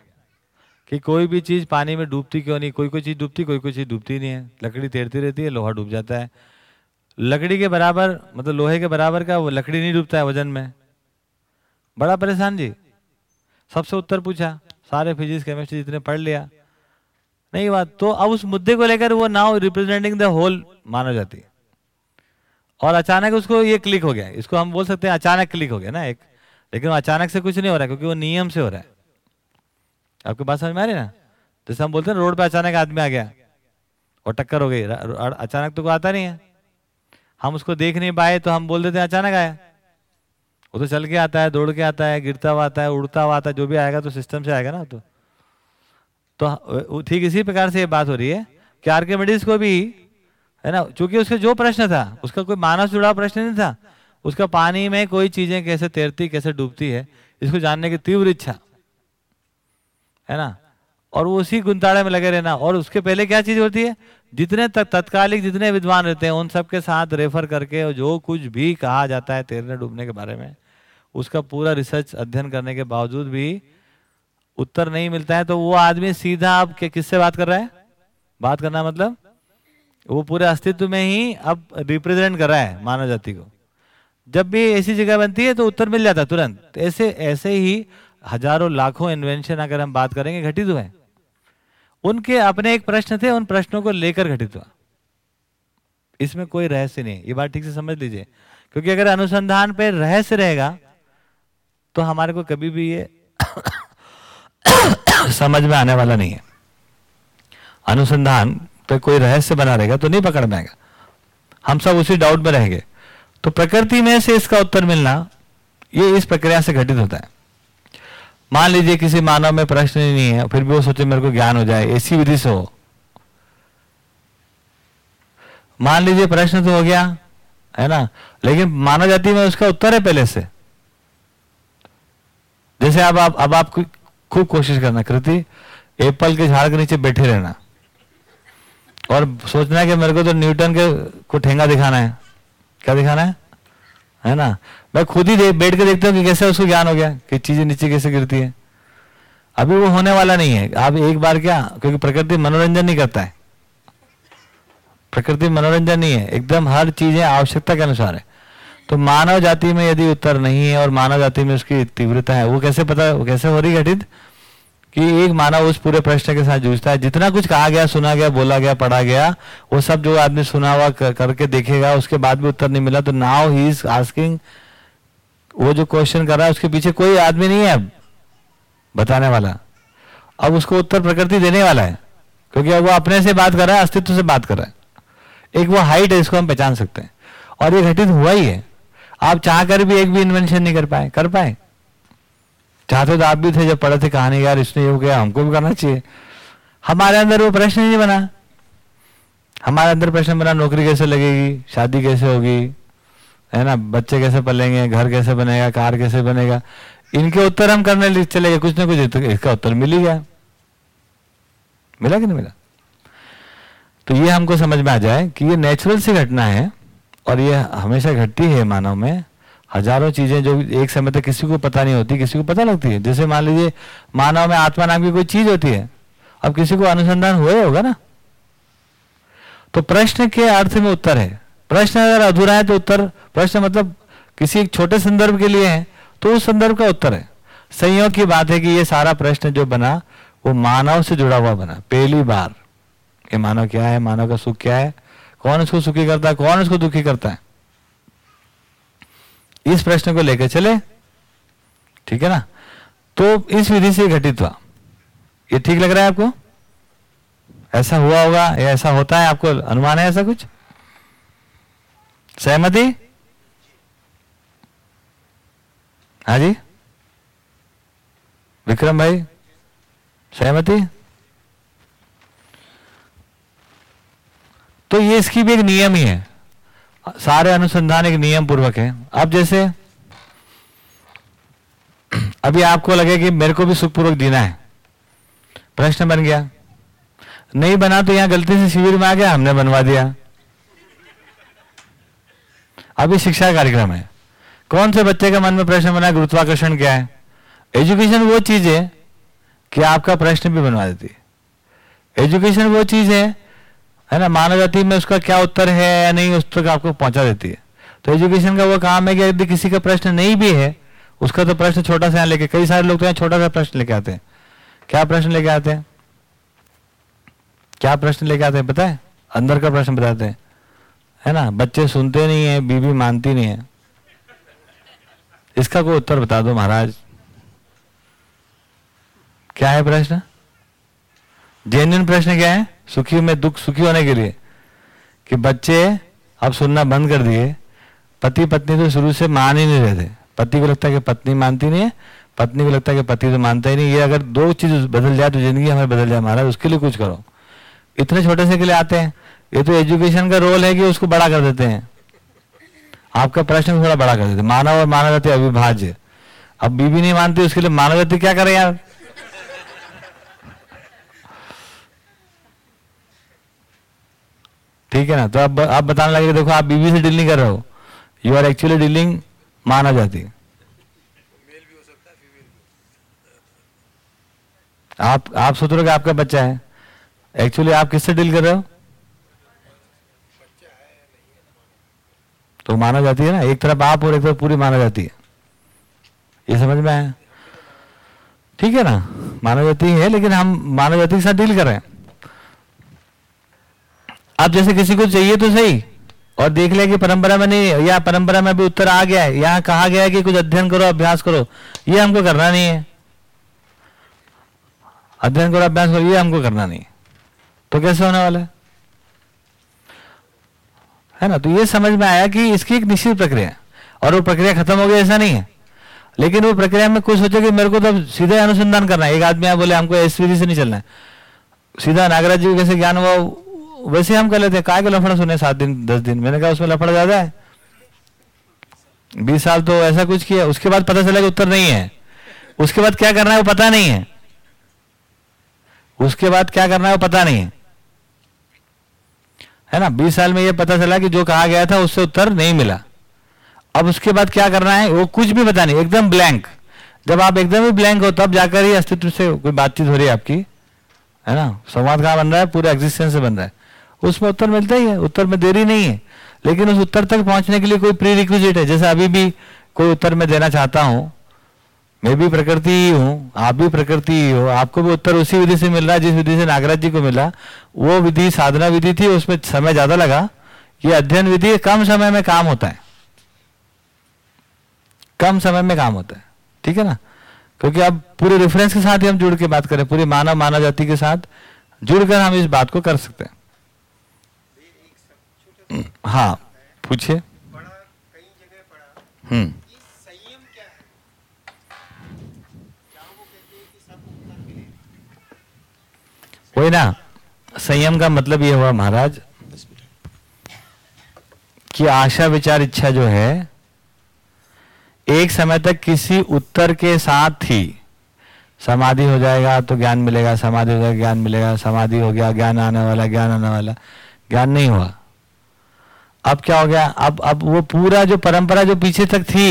Speaker 1: कि कोई भी चीज़ पानी में डूबती क्यों नहीं? कोई कोई चीज़ डूबती, कोई कोई चीज़ डूबती नहीं है। लकड़ी तैरती रहती है, लोहा डूब जाता है। लकड़ी के बराबर मतलब लोहे के बराबर का वो लकड़ी नहीं डूबता है वज़न में। बड़ा परेशान जी। सबसे उत्तर पूछा, सारे फिजिक्स, केमिस्ट्री जितने पढ़ लिया। नहीं बात तो अब उस मुद्दे को लेकर वो नाउ रिप्रेजेंटिंग द होल माना जाती है। और अचानक उसको ये क्लिक हो गया। इसको हम बोल सकते हैं अचानक क्लिक हो गया ना एक। लेकिन अचानक से कुछ नहीं हो रहा क्योंकि वो नियम से हो रहा है। आपकी बात समझ में आ रही ना? जैसे हम बोलते हैं रोड पे अचानक आदमी आ गया। और टक्कर हो गई। अचानक तो कोई आता नहीं है। हम उसको देख नहीं पाए तो हम बोल देते हैं अचानक आया। वो तो चल के आता है, दौड़ के आता है, गिरता हुआ आता है, उड़ता हुआ आता है, जो भी आएगा तो सिस्टम से आएगा ना तो। तो ठीक इसी प्रकार से ये बात हो रही है। कि आर्किमिडीज को भी है ना? चूँकि उसका जो प्रश्न था, उसका कोई मानव जुड़ा प्रश्न नहीं था। उसका पानी में कोई चीज़ें कैसे तैरती, कैसे डूबती है, इसको जानने की तीव्र इच्छा। है ना? और वो उसी गुंताड़े में लगे रहना। और उसके पहले क्या चीज़ होती है? जितने तक तत्कालिक जितने विद्वान रहते हैं, उन सबके साथ रेफर करके और जो कुछ भी कहा जाता है तैरने, डूबने के बारे में, उसका पूरा रिसर्च अध्ययन करने के बावजूद भी उत्तर नहीं मिलता है। तो वो आदमी सीधा अब किससे बात कर रहा है? बात करना मतलब? वो पूरे अस्तित्व में ही अब रिप्रेजेंट कर रहा है मानव जाति को। जब भी ऐसी जगह बनती है तो उत्तर मिल जाता तुरंत। तो ऐसे ऐसे ही हज़ारों लाखों इन्वेंशन अगर हम बात करेंगे, घटित हुए उनके अपने एक प्रश्न थे, उन प्रश्नों को लेकर घटित हुआ। इसमें कोई रहस्य नहीं ये बात ठीक से समझ लीजिए। क्योंकि अगर अनुसंधान पे रहस्य रहेगा तो हमारे को कभी भी ये समझ में आने वाला नहीं है। अनुसंधान पे कोई रहस्य बना रहेगा तो नहीं पकड़ में आएगा। हम सब उसी डाउट में रहेंगे। तो प्रकृति में से इसका उत्तर मिलना, ये इस प्रक्रिया से घटित होता है। मान लीजिए किसी मानव में प्रश्न ही नहीं है, फिर भी वो सोचे मेरे को ज्ञान हो जाए, ऐसी विधि से हो। मान लीजिए प्रश्न तो हो गया, है ना? लेकिन मानव जाति में उसका उत्तर है पहले से। जैसे अब आप अब आप खूब कोशिश करना, कृति, एप्पल के झाड़ के नीचे बैठे रहना। और सोचना है कि मेरे को तो न्यूटन के को ठेंगा दिखाना है। क्या दिखाना है? है ना? मैं खुद ही बैठ के देखता हूँ कि कैसे उसको ज्ञान हो गया, कि चीज़ें नीचे कैसे गिरती है। अभी वो होने वाला नहीं है। आप एक बार क्या, क्योंकि प्रकृति मनोरंजन नहीं करता है। प्रकृति मनोरंजन नहीं है। एकदम हर चीज़ें आवश्यकता के अनुसार है। तो मानव जाति में यदि उत्तर नहीं है और मानव जाति में उसकी तीव्रता है, वो कैसे पता, वो कैसे हो रही घटित? कि एक मानव उस पूरे प्रश्न के साथ जूझता है। जितना कुछ कहा गया सुना गया बोला गया पढ़ा गया वो सब जो आदमी सुना हुआ कर, करके देखेगा उसके बाद भी उत्तर नहीं मिला तो नाउ ही इज़ आस्किंग वो जो क्वेश्चन कर रहा है उसके पीछे कोई आदमी नहीं है अब बताने वाला। अब उसको उत्तर प्रकृति देने वाला है क्योंकि अब वो अपने से बात कर रहा है अस्तित्व से बात कर रहा है। एक वो हाइट है इसको हम पहचान सकते हैं। और ये घटित हुआ ही है। आप चाह कर भी एक भी इन्वेंशन नहीं कर पाए कर पाए। चाहते तो आप भी थे, जब पढ़े थे कहानी, यार इसने ये गया, हमको भी करना चाहिए। हमारे अंदर वो प्रश्न नहीं बना। हमारे अंदर प्रश्न बना, नौकरी कैसे लगेगी, शादी कैसे होगी, है ना, बच्चे कैसे पलेंगे, घर कैसे बनेगा, कार कैसे बनेगा। इनके उत्तर हम करने चले गए, कुछ ना कुछ इसका उत्तर मिल ही गया। मिला कि नहीं मिला? तो ये हमको समझ में आ जाए कि ये नेचुरल सी घटना है, और ये हमेशा घटती है मानव में हज़ारों चीज़ें जो एक समय तक किसी को पता नहीं होती, किसी को पता लगती है। जैसे मान लीजिए, मानव में आत्मा नाम की कोई चीज़ होती है, अब किसी को अनुसंधान हुआ होगा ना। तो प्रश्न के अर्थ में उत्तर है। प्रश्न अगर अधूरा है तो उत्तर, प्रश्न मतलब किसी एक छोटे संदर्भ के लिए है तो उस संदर्भ का उत्तर है। संयोग की बात है कि ये सारा प्रश्न जो बना, वो मानव से जुड़ा हुआ बना, पहली बार। ये मानव क्या है, मानव का सुख क्या है? कौन उसको सुखी करता है, कौन उसको दुखी करता है? इस प्रश्न को लेकर चले। ठीक है ना? तो इस विधि से घटित हुआ। ये ठीक लग रहा है आपको? ऐसा हुआ होगा, या ऐसा होता है? आपको अनुमान है ऐसा कुछ? सहमति? हाँ जी? विक्रम भाई, सहमति? तो ये इसकी भी एक नियम ही है। सारे अनुसंधान एक नियम पूर्वक है। अब जैसे, अभी आपको लगे कि मेरे को भी सुखपूर्वक देना है। प्रश्न बन गया। नहीं बना तो यहाँ गलती से शिविर में आ गया, हमने बनवा दिया। अभी शिक्षा कार्यक्रम है। कौन से बच्चे के मन में प्रश्न बना, गुरुत्वाकर्षण क्या है? एजुकेशन वो चीज़ है कि आपका प्रश्न भी बनवा देती है। एजुकेशन वो चीज़ है है ना? मानव जाति में उसका क्या उत्तर है या नहीं, उस तक आपको पहुँचा देती है। तो एजुकेशन का वो काम है कि यदि किसी का प्रश्न नहीं भी है, उसका तो प्रश्न छोटा सा लेके, कई सारे लोग तो यहाँ छोटा सा प्रश्न लेके आते हैं। क्या प्रश्न लेके आते हैं? क्या प्रश्न लेके आते हैं पता है? अंदर का प्रश्न बताते हैं। है ना? बच्चे सुनते नहीं है बीबी मानती नहीं है। इसका कोई उत्तर बता दो महाराज। क्या है प्रश्न? जेन्युन प्रश्न क्या है? सुखी में दुख सुखी होने के लिए, कि बच्चे अब सुनना बंद कर दिए। पति पत्नी तो शुरू से मान ही नहीं रहे थे। पति को लगता है कि पत्नी मानती नहीं है, पत्नी को लगता है कि पति तो मानता ही नहीं। ये अगर दो चीज़ बदल जाए तो ज़िंदगी हमें बदल जाए। महाराज, उसके लिए कुछ करो। इतने छोटे से के लिए आते हैं। ये तो एजुकेशन का रोल है कि उसको बड़ा कर देते हैं। आपका प्रश्न थोड़ा बड़ा कर देते मानव और मानव जाति अविभाज्य। अब बीबी नहीं मानती, उसके लिए मानव जाति क्या करे यार? ठीक है ना? तो अब आप बताने लगे देखो, आप बीवी से डील नहीं कर रहे हो। यू आर एक्चुअली डीलिंग माना जाती। आप आप सोच रहे हो कि आपका बच्चा है? एक्चुअली आप किससे डील कर रहे हो? तो माना जाती है ना? एक तरफ़ आप और एक तरफ़ पूरी माना जाती है। ये समझ में आया? ठीक है ना? मानव जाति है, लेकिन हम मानव जाति के साथ डील कर रहे हैं। अब जैसे किसी को चाहिए तो सही। और देख लिया कि परंपरा में नहीं या परंपरा में भी उत्तर आ गया है यहाँ कहा गया है कि कुछ अध्ययन करो, अभ्यास करो, ये हमको करना नहीं है। अध्ययन करो, अभ्यास करो, ये हमको करना नहीं है। तो कैसे होने वाला है? है ना? तो ये समझ में आया कि इसकी एक निश्चित प्रक्रिया है। और वो प्रक्रिया खत्म हो गई, ऐसा नहीं है। लेकिन वो प्रक्रिया में कुछ सोचे कि मेरे को तो सीधे अनुसंधान करना है। एक आदमी आप बोले, हमको एस से नहीं चलना है। सीधा नागराज जी कैसे ज्ञान हुआ? वैसे हम कह लेते काय का लफड़ा सुने सात दिन, दस दिन? मैंने कहा, उसमें लफड़ा ज़्यादा है। बीस साल तो ऐसा कुछ किया, उसके बाद पता चला कि उत्तर नहीं है। उसके बाद क्या करना है वो पता नहीं है। उसके बाद क्या करना है वो पता नहीं है। है ना? बीस साल में ये पता चला कि जो कहा गया था, उससे उत्तर नहीं मिला। अब उसके बाद क्या करना है, वो कुछ भी पता नहीं, एकदम ब्लैंक। जब आप एकदम ही ब्लैंक हो, तब जाकर ही अस्तित्व से कोई बातचीत हो रही है आपकी। है ना? संवाद कहाँ बन रहा है? पूरे एग्जिस्टेंस से बन रहा है। उसमें उत्तर मिलता ही है, उत्तर में देरी नहीं है। लेकिन उस उत्तर तक पहुँचने के लिए कोई प्री रिक्विजिट है। जैसे अभी भी कोई उत्तर में देना चाहता हूँ, मैं भी प्रकृति ही हूँ, आप भी प्रकृति ही हो, आपको भी उत्तर उसी विधि से मिल रहा है, जिस विधि से नागराज जी को मिला। वो विधि, साधना विधि थी, उसमें समय ज़्यादा लगा। ये अध्ययन विधि कम समय में काम होता है। कम समय में काम होता है। ठीक है ना? क्योंकि अब पूरे रेफरेंस के साथ ही हम जुड़ के बात करें, पूरी मानव मानव जाति के साथ जुड़कर हम इस बात को कर सकते हैं। हाँ। पूछिए। हम्म। वही ना संयम का मतलब ये हुआ महाराज कि आशा विचार इच्छा जो है एक समय तक किसी उत्तर के साथ ही समाधि हो जाएगा तो ज्ञान मिलेगा समाधि हो जाएगा ज्ञान मिलेगा समाधि हो गया ज्ञान आने वाला ज्ञान आने वाला। ज्ञान नहीं हुआ। अब क्या हो गया? अब अब वो पूरा जो परंपरा जो पीछे तक थी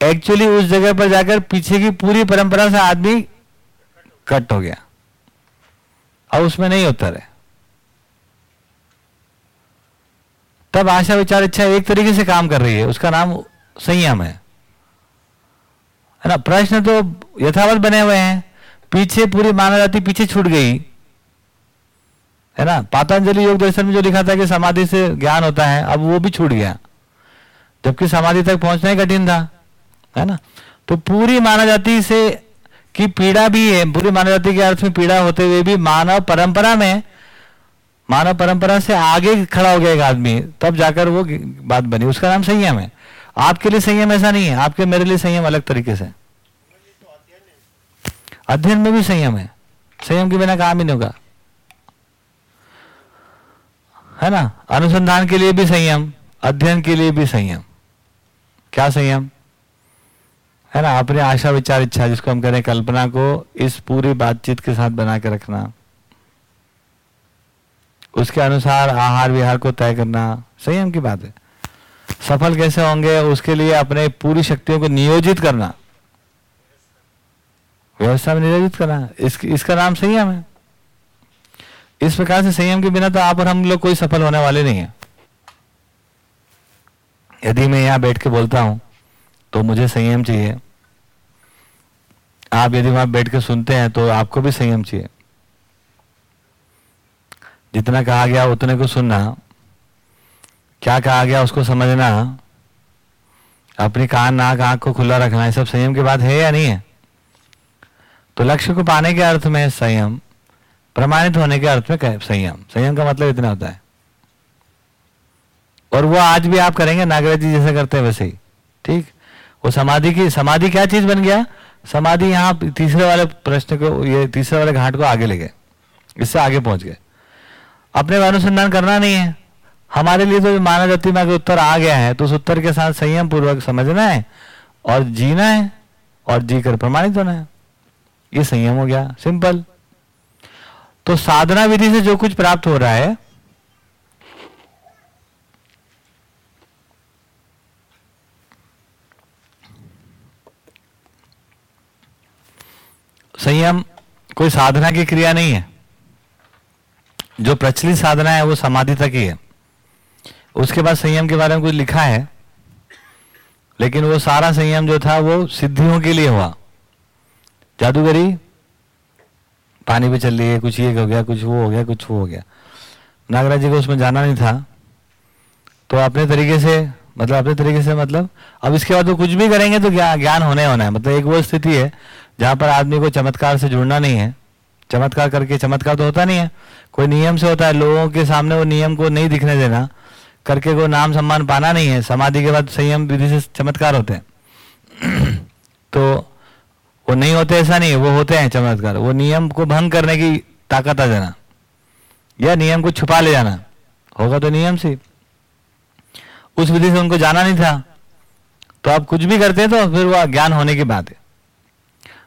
Speaker 1: एक्चुअली उस जगह पर जाकर पीछे की पूरी परंपरा से आदमी कट हो गया। अब उसमें नहीं उत्तर है तब आशा विचार इच्छा एक तरीके से काम कर रही है। उसका नाम संयम है। है ना? प्रश्न तो यथावत बने हुए हैं। पीछे पूरी मानव जाति पीछे छूट गई। है ना? पातंजलि योग दर्शन में जो लिखा था कि समाधि से ज्ञान होता है, अब वो भी छूट गया। जबकि समाधि तक पहुँचना ही कठिन था, है ना? तो पूरी मानव जाति से की पीड़ा भी है, पूरी मानव जाति के अर्थ में पीड़ा होते हुए भी मानव परंपरा में, मानव परंपरा से आगे खड़ा हो गया एक आदमी, तब जाकर वो बात बनी। उसका नाम संयम है। आपके लिए संयम ऐसा नहीं है, आपके मेरे लिए संयम अलग तरीके से। अध्ययन में भी संयम है। संयम के बिना काम ही नहीं होगा। है ना? अनुसंधान के लिए भी संयम अध्ययन के लिए भी संयम। क्या संयम? है ना? अपने आशा विचार इच्छा जिसको हम हैं कल्पना को इस पूरी बातचीत के साथ बना के रखना। उसके अनुसार आहार विहार को तय करना संयम की बात है। सफल कैसे होंगे उसके लिए अपने पूरी शक्तियों को नियोजित करना। व्यवस्था में नियोजित करना। इस, इसका नाम संयम है। इस प्रकार से संयम के बिना तो आप और हम लोग कोई सफल होने वाले नहीं है। यदि मैं यहाँ बैठ के बोलता हूँ तो मुझे संयम चाहिए। आप यदि वहाँ बैठ के सुनते हैं तो आपको भी संयम चाहिए। जितना कहा गया, उतने को सुनना। क्या कहा गया, उसको समझना। अपनी कान, नाक, आँख को खुला रखना, ये सब संयम की बात है या नहीं है? तो लक्ष्य को पाने के अर्थ में संयम। प्रमाणित होने के अर्थ में संयम। संयम का मतलब इतना होता है। और वो आज भी आप करेंगे, नागराज जी जैसे करते हैं वैसे ही। ठीक? वो समाधि की समाधि क्या चीज़ बन गया? समाधि यहाँ तीसरे वाले प्रश्न को ये तीसरे वाले घाट को आगे ले गए। इससे आगे पहुँच गए। अपने अनुसंधान करना नहीं है। हमारे लिए तो मानव जाति में अगर उत्तर आ गया है तो उस उत्तर के साथ संयम पूर्वक समझना है और जीना है और जीकर प्रमाणित होना है। ये संयम हो गया। सिंपल। तो साधना विधि से जो कुछ प्राप्त हो रहा है, संयम कोई साधना की क्रिया नहीं है। जो प्रचलित साधना है, वो समाधि तक ही है। उसके बाद संयम के बारे में कुछ लिखा है, लेकिन वो सारा संयम जो था, वो सिद्धियों के लिए हुआ। जादूगरी पानी पे चल रही है कुछ ये हो गया, कुछ वो हो गया, कुछ वो हो गया। नागराज जी को उसमें जाना नहीं था। तो अपने तरीके से मतलब अपने तरीके से मतलब अब इसके बाद वो कुछ भी करेंगे तो ज्ञान होने होना है। मतलब एक वो स्थिति है, जहाँ पर आदमी को चमत्कार से जुड़ना नहीं है। चमत्कार करके, चमत्कार तो होता नहीं है। कोई नियम से होता है, लोगों के सामने वो नियम को नहीं दिखने देना। करके को नाम सम्मान पाना नहीं है। समाधि के बाद संयम विधि से चमत्कार होते हैं। तो वो नहीं होते ऐसा नहीं, वो होते हैं चमत्कार। वो नियम को भंग करने की ताकत आ जाना। या नियम को छुपा ले जाना। होगा तो नियम से। उस विधि से उनको जाना नहीं था। तो आप कुछ भी करते हैं तो फिर वो ज्ञान होने की बात है।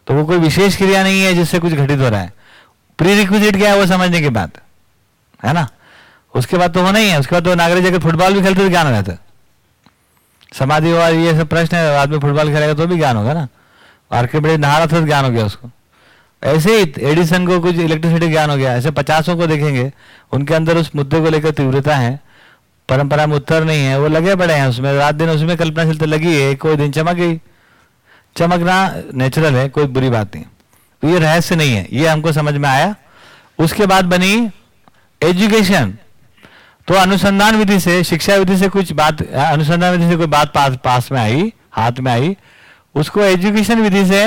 Speaker 1: तो वो कोई विशेष क्रिया नहीं है जिससे कुछ घटित हो रहा है। प्री रिक्विजिट क्या है वो समझने की बात। है ना? उसके बाद तो होना ही है। उसके बाद तो नागरिक अगर फुटबॉल भी खेलते तो ज्ञान हो जाता। समाधि और ये सब प्रश्न है आदमी फुटबॉल खेलेगा तो भी ज्ञान होगा ना। आर्के बड़े नहा रहा था तो ज्ञान हो गया उसको। ऐसे ही एडिसन को कुछ इलेक्ट्रिसिटी ज्ञान हो गया। ऐसे पचासों को देखेंगे, उनके अंदर उस मुद्दे को लेकर तीव्रता है, परंपरा में उत्तर नहीं है, वो लगे पड़े हैं उसमें, रात दिन उसमें कल्पना चलते लगी है, कोई दिन चमक गई। चमकना नेचुरल है, कोई बुरी बात नहीं। तो ये रहस्य नहीं है, ये हमको समझ में आया। उसके बाद बनी एजुकेशन तो अनुसंधान विधि से, शिक्षा विधि से कुछ बात, अनुसंधान विधि से कोई बात पास पास में आई, हाथ में आई उसको एजुकेशन विधि से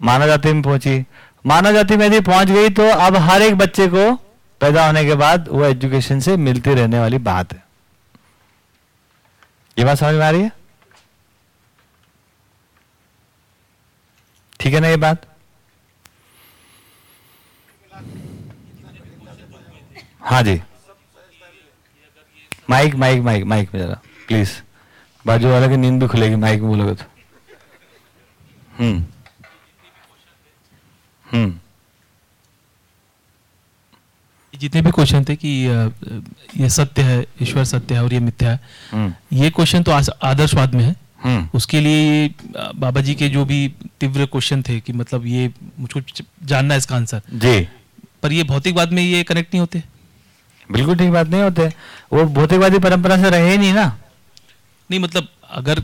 Speaker 1: मानव जाति में पहुँची। मानव जाति में यदि पहुँच गई तो अब हर एक बच्चे को पैदा होने के बाद वो एजुकेशन से मिलती रहने वाली बात है। ये बात समझ में आ रही है? ठीक है ना ये बात? हाँ जी। माइक माइक माइक माइक में जरा, प्लीज़। बाजू वाले की नींद भी खुलेगी माइक में बोलोगे तो। हम्म। हम्म।
Speaker 2: जितने भी क्वेश्चन थे कि ये सत्य है ईश्वर सत्य है और ये मिथ्या है हम्म। ये क्वेश्चन तो आदर्शवाद में है। हम्म। उसके लिए बाबा जी के जो भी तीव्र क्वेश्चन थे कि मतलब ये मुझको जानना है इसका आंसर
Speaker 1: जी।
Speaker 2: पर ये भौतिकवाद में ये कनेक्ट नहीं होते।
Speaker 1: बिल्कुल ठीक बात नहीं होते। वो भौतिकवादी परंपरा से रहे नहीं ना।
Speaker 2: नहीं मतलब अगर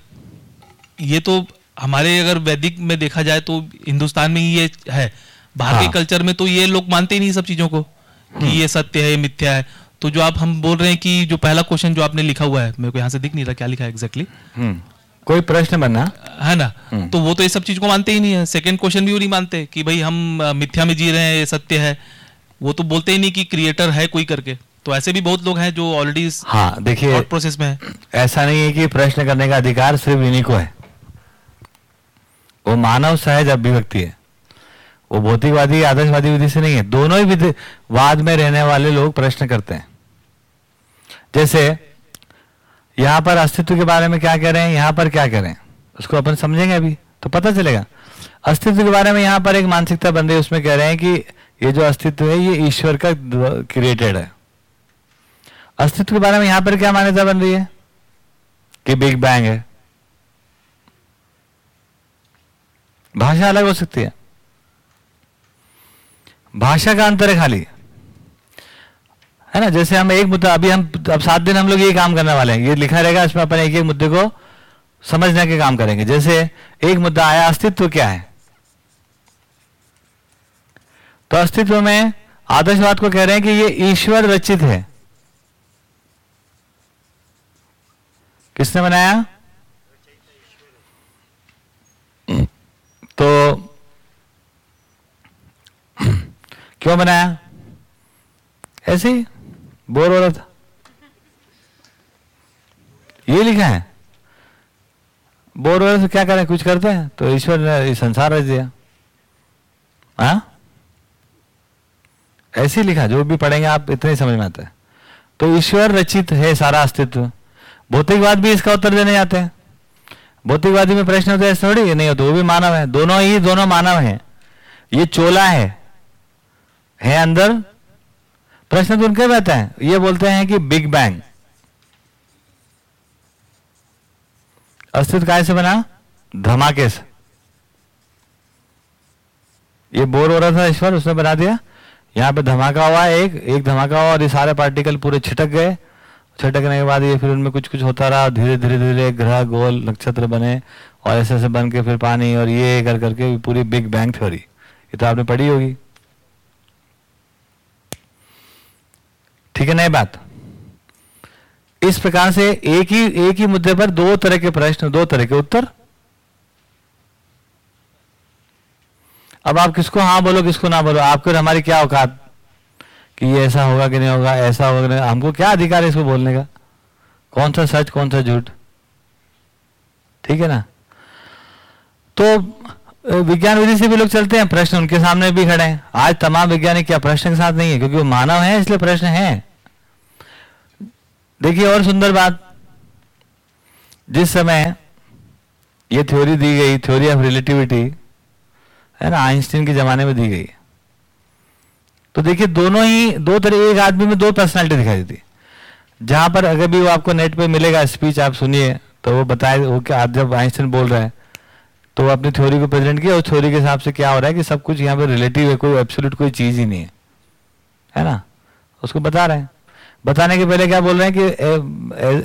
Speaker 2: ये तो हमारे अगर वैदिक में देखा जाए तो हिंदुस्तान में ही ये है बाहर हाँ। के कल्चर में तो ये लोग मानते ही नहीं सब चीज़ों को कि हम्म। ये सत्य है ये मिथ्या है तो जो आप हम बोल रहे हैं कि जो पहला क्वेश्चन जो आपने लिखा हुआ है मेरे को यहाँ से दिख नहीं रहा क्या लिखा है एग्जैक्टली
Speaker 1: हम्म। कोई प्रश्न बनना
Speaker 2: है ना हम्म। तो वो तो ये सब चीज़ को मानते ही नहीं है सेकंड क्वेश्चन भी वो नहीं मानते कि भाई हम मिथ्या में जी रहे हैं ये सत्य है वो तो बोलते ही नहीं कि क्रिएटर है कोई करके तो ऐसे भी बहुत लोग हैं जो ऑलरेडी
Speaker 1: हाँ देखिए
Speaker 2: प्रोसेस में है।
Speaker 1: ऐसा नहीं है कि प्रश्न करने का अधिकार सिर्फ़ इन्हीं को है। वो मानव सहज अभिव्यक्ति है। वो भौतिकवादी आदर्शवादी विधि से नहीं है। दोनों ही विधि वाद में रहने वाले लोग प्रश्न करते हैं। जैसे यहाँ पर अस्तित्व के बारे में क्या कह रहे हैं यहाँ पर क्या कह रहे हैं? उसको अपन समझेंगे अभी तो पता चलेगा। अस्तित्व के बारे में यहाँ पर एक मानसिकता बन रही है उसमें कह रहे हैं कि ये जो अस्तित्व है ये ईश्वर का क्रिएटेड है। अस्तित्व के बारे में यहाँ पर क्या मान्यता बन रही है? कि बिग बैंग है। भाषा अलग हो सकती है। भाषा का अंतर है खाली। है ना? जैसे हम एक मुद्दा, अभी हम, अब सात दिन हम लोग ये काम करने वाले हैं। ये लिखा रहेगा, इसमें अपन एक एक मुद्दे को समझने के काम करेंगे। जैसे एक मुद्दा आया, अस्तित्व क्या है? तो अस्तित्व में आदर्शवाद को कह रहे हैं कि ये ईश्वर रचित है। किसने बनाया? तो क्यों बनाया? ऐसे ही, बोर हो रहा था। ये लिखा है। बोर हो रहे तो क्या करें? कुछ करते हैं? तो ईश्वर ने संसार रच दिया। हाँ? ऐसे लिखा, जो भी पढ़ेंगे आप इतने समझ में आता है। तो ईश्वर रचित है सारा अस्तित्व। भौतिकवाद भी इसका उत्तर देने जाते हैं। भौतिकवादी में प्रश्न होते हैं थोड़ी नहीं होते वो भी मानव है। दोनों ही, दोनों मानव हैं। ये चोला है। है अंदर? प्रश्न तो उनके रहता है। ये बोलते हैं कि बिग बैंग। अस्तित्व काय से बना? धमाके से ये बोर हो रहा था ईश्वर, उसने बना दिया। यहाँ पे धमाका हुआ, एक एक धमाका हुआ और ये सारे पार्टिकल पूरे छिटक गए। छिटकने के बाद ये फिर उनमें कुछ कुछ होता रहा, धीरे धीरे धीरे ग्रह, गोल नक्षत्र बने और ऐसे ऐसे बन के फिर पानी और ये कर करके पूरी बिग बैंग थ्योरी ये तो आपने पढ़ी होगी। ठीक है, नई बात। इस प्रकार से एक ही एक ही मुद्दे पर दो तरह के प्रश्न, दो तरह के उत्तर। अब आप किसको हाँ बोलो, किसको ना बोलो, आपको हमारी क्या औकात? कि ये ऐसा होगा कि नहीं होगा, ऐसा होगा नहीं हमको क्या अधिकार है इसको बोलने का? कौन सा सच, कौन सा झूठ? ठीक है ना? तो विज्ञान विधि से भी लोग चलते हैं, प्रश्न उनके सामने भी खड़े हैं। आज तमाम वैज्ञानिक क्या प्रश्न के साथ नहीं है, क्योंकि वो मानव है, इसलिए प्रश्न है। देखिए, और सुंदर बात, जिस समय ये थ्योरी दी गई, थ्योरी ऑफ़ रिलेटिविटी, है ना, आइंस्टीन के जमाने में दी गई। तो देखिए, दोनों ही, दो तरह, एक आदमी में दो पर्सनालिटी दिखाई देती है। जहाँ पर अगर भी वो आपको नेट पे मिलेगा स्पीच आप सुनिए तो वो बताए, वो क्या जब आइंस्टीन बोल रहा है तो अपनी थ्योरी को प्रेजेंट किया और थ्योरी के हिसाब से क्या हो रहा है कि सब कुछ यहाँ पे रिलेटिव है, कोई एब्सोल्यूट कोई चीज़ ही नहीं है। है ना? उसको बता रहे हैं। बताने के पहले क्या बोल रहे हैं कि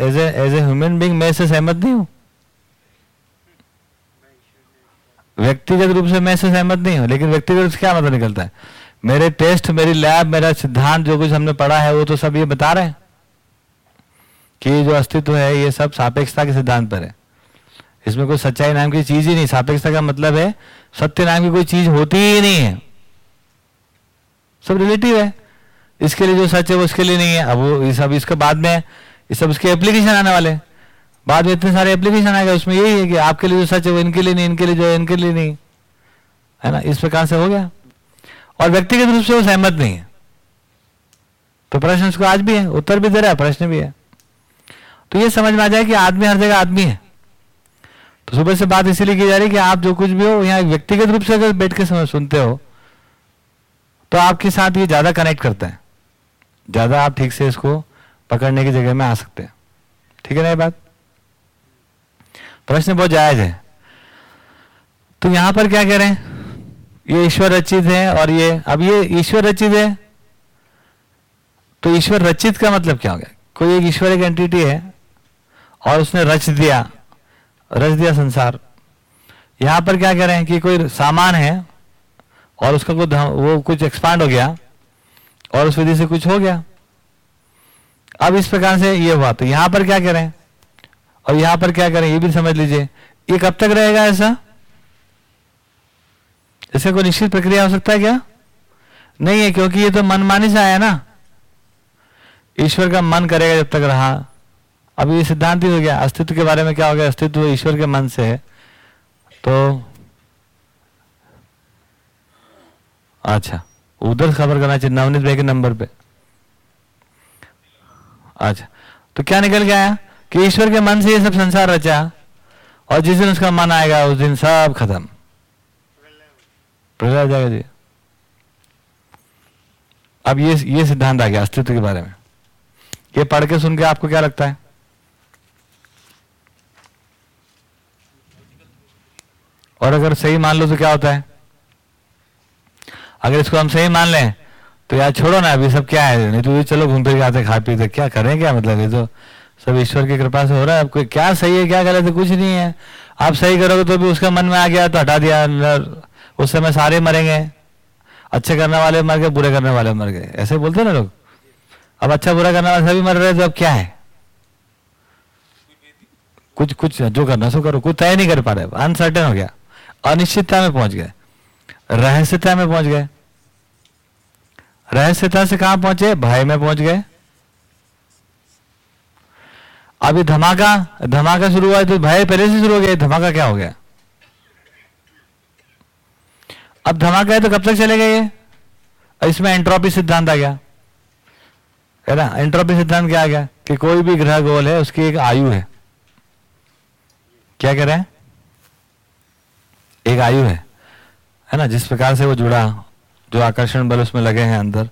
Speaker 1: एज ए ह्यूमन बींग मैं से सहमत नहीं हूँ? व्यक्तिगत रूप से मैं इससे सहमत नहीं हूँ, लेकिन व्यक्तिगत रूप से क्या मतलब निकलता है? मेरे टेस्ट, मेरी लैब, मेरा सिद्धांत, जो कुछ हमने पढ़ा है, वो तो सब ये बता रहे हैं कि जो अस्तित्व है, ये सब सापेक्षता के सिद्धांत पर है। इसमें कोई सच्चाई नाम की चीज़ ही नहीं। सापेक्षता का मतलब है, सत्य नाम की कोई चीज़ होती ही नहीं है। सब रिलेटिव है। इसके लिए जो सच है, वो उसके लिए नहीं है। अब वो ये सब, इसके बाद में, ये सब उसके एप्लीकेशन आने वाले। बाद में इतने सारे एप्लीकेशन आएगा, उसमें यही है कि आपके लिए जो सच है, वो इनके लिए नहीं, इनके लिए जो है, इनके लिए नहीं। है ना? इस प्रकार से हो गया। और व्यक्तिगत रूप से वो सहमत नहीं है। तो प्रश्न उसको आज भी है, उत्तर भी दे रहा है, प्रश्न भी है। तो ये समझ में आ जाए कि आदमी हर जगह आदमी है। तो सुबह से बात इसीलिए की जा रही है कि आप जो कुछ भी हो, यहाँ व्यक्तिगत रूप से अगर बैठ के सुनते हो तो आपके साथ ये ज़्यादा कनेक्ट करता है। ज़्यादा आप ठीक से इसको पकड़ने की जगह में आ सकते हैं। ठीक है ना ये बात? प्रश्न बहुत जायज़ है। तो यहाँ पर क्या कह रहे हैं? ये ईश्वर रचित है और ये, अब ये ईश्वर रचित है। तो ईश्वर रचित का मतलब क्या हो गया? कोई एक ईश्वर एक एंटिटी है और उसने रच दिया रच दिया संसार। यहाँ पर क्या कह रहे हैं कि कोई सामान है और उसका कुछ वो कुछ एक्सपांड हो गया और उस विधि से कुछ हो गया। अब इस प्रकार से ये हुआ। तो यहाँ पर क्या करें और यहाँ पर क्या करें? ये भी समझ लीजिए। ये कब तक रहेगा ऐसा? इससे कोई निश्चित प्रक्रिया हो सकता है क्या? नहीं है, क्योंकि ये तो मनमानी से आया ना। ईश्वर का मन करेगा जब तक रहा। अब ये सिद्धांत ही हो गया, अस्तित्व के बारे में क्या हो गया? अस्तित्व ईश्वर के मन से है। तो अच्छा उधर खबर करना चाहिए, नवनीत भाई के नंबर पे। अच्छा तो क्या निकल के आया? कि ईश्वर के मन से ये सब संसार रचा, और जिस दिन उसका मन आएगा, उस दिन सब खत्म। प्रलय हो जाएगा जी। अब ये ये सिद्धांत आ गया अस्तित्व के बारे में। ये पढ़ के सुन के आपको क्या लगता है? और अगर सही मान लो तो क्या होता है? अगर इसको हम सही मान लें तो यार छोड़ो ना, अभी सब क्या है? नहीं तो चलो घूम फिर के आते खा पीते क्या करें क्या मतलब? ये तो सब ईश्वर की कृपा से हो रहा है। आपको क्या सही है, क्या गलत है? कुछ नहीं है। आप सही करोगे तो भी उसका मन में आ गया तो हटा दिया। उस समय सारे मरेंगे अच्छे करने वाले मर गए, बुरे करने वाले मर गए। ऐसे बोलते ना लोग। अब अच्छा बुरा करने वाले सभी मर रहे तो अब क्या है? कुछ कुछ जो करना सो करो। कुछ तय नहीं कर पा रहे। अनसर्टेन हो गया। अनिश्चितता में पहुँच गए। रहस्यता में पहुँच गए। रहस्यता से कहाँ पहुँचे? भय में पहुँच गए। अभी धमाका धमाका शुरू हुआ तो भय पहले से शुरू हो गया, धमाका क्या हो गया? अब धमाका है तो कब तक चलेगा ये? इसमें एंट्रोपी सिद्धांत आ गया। है ना? एंट्रोपी सिद्धांत क्या आ गया? कि कोई भी ग्रह गोल है, उसकी एक आयु है। क्या कह रहे हैं? एक आयु है। है ना? जिस प्रकार से वो जुड़ा, जो आकर्षण बल उसमें लगे हैं अंदर,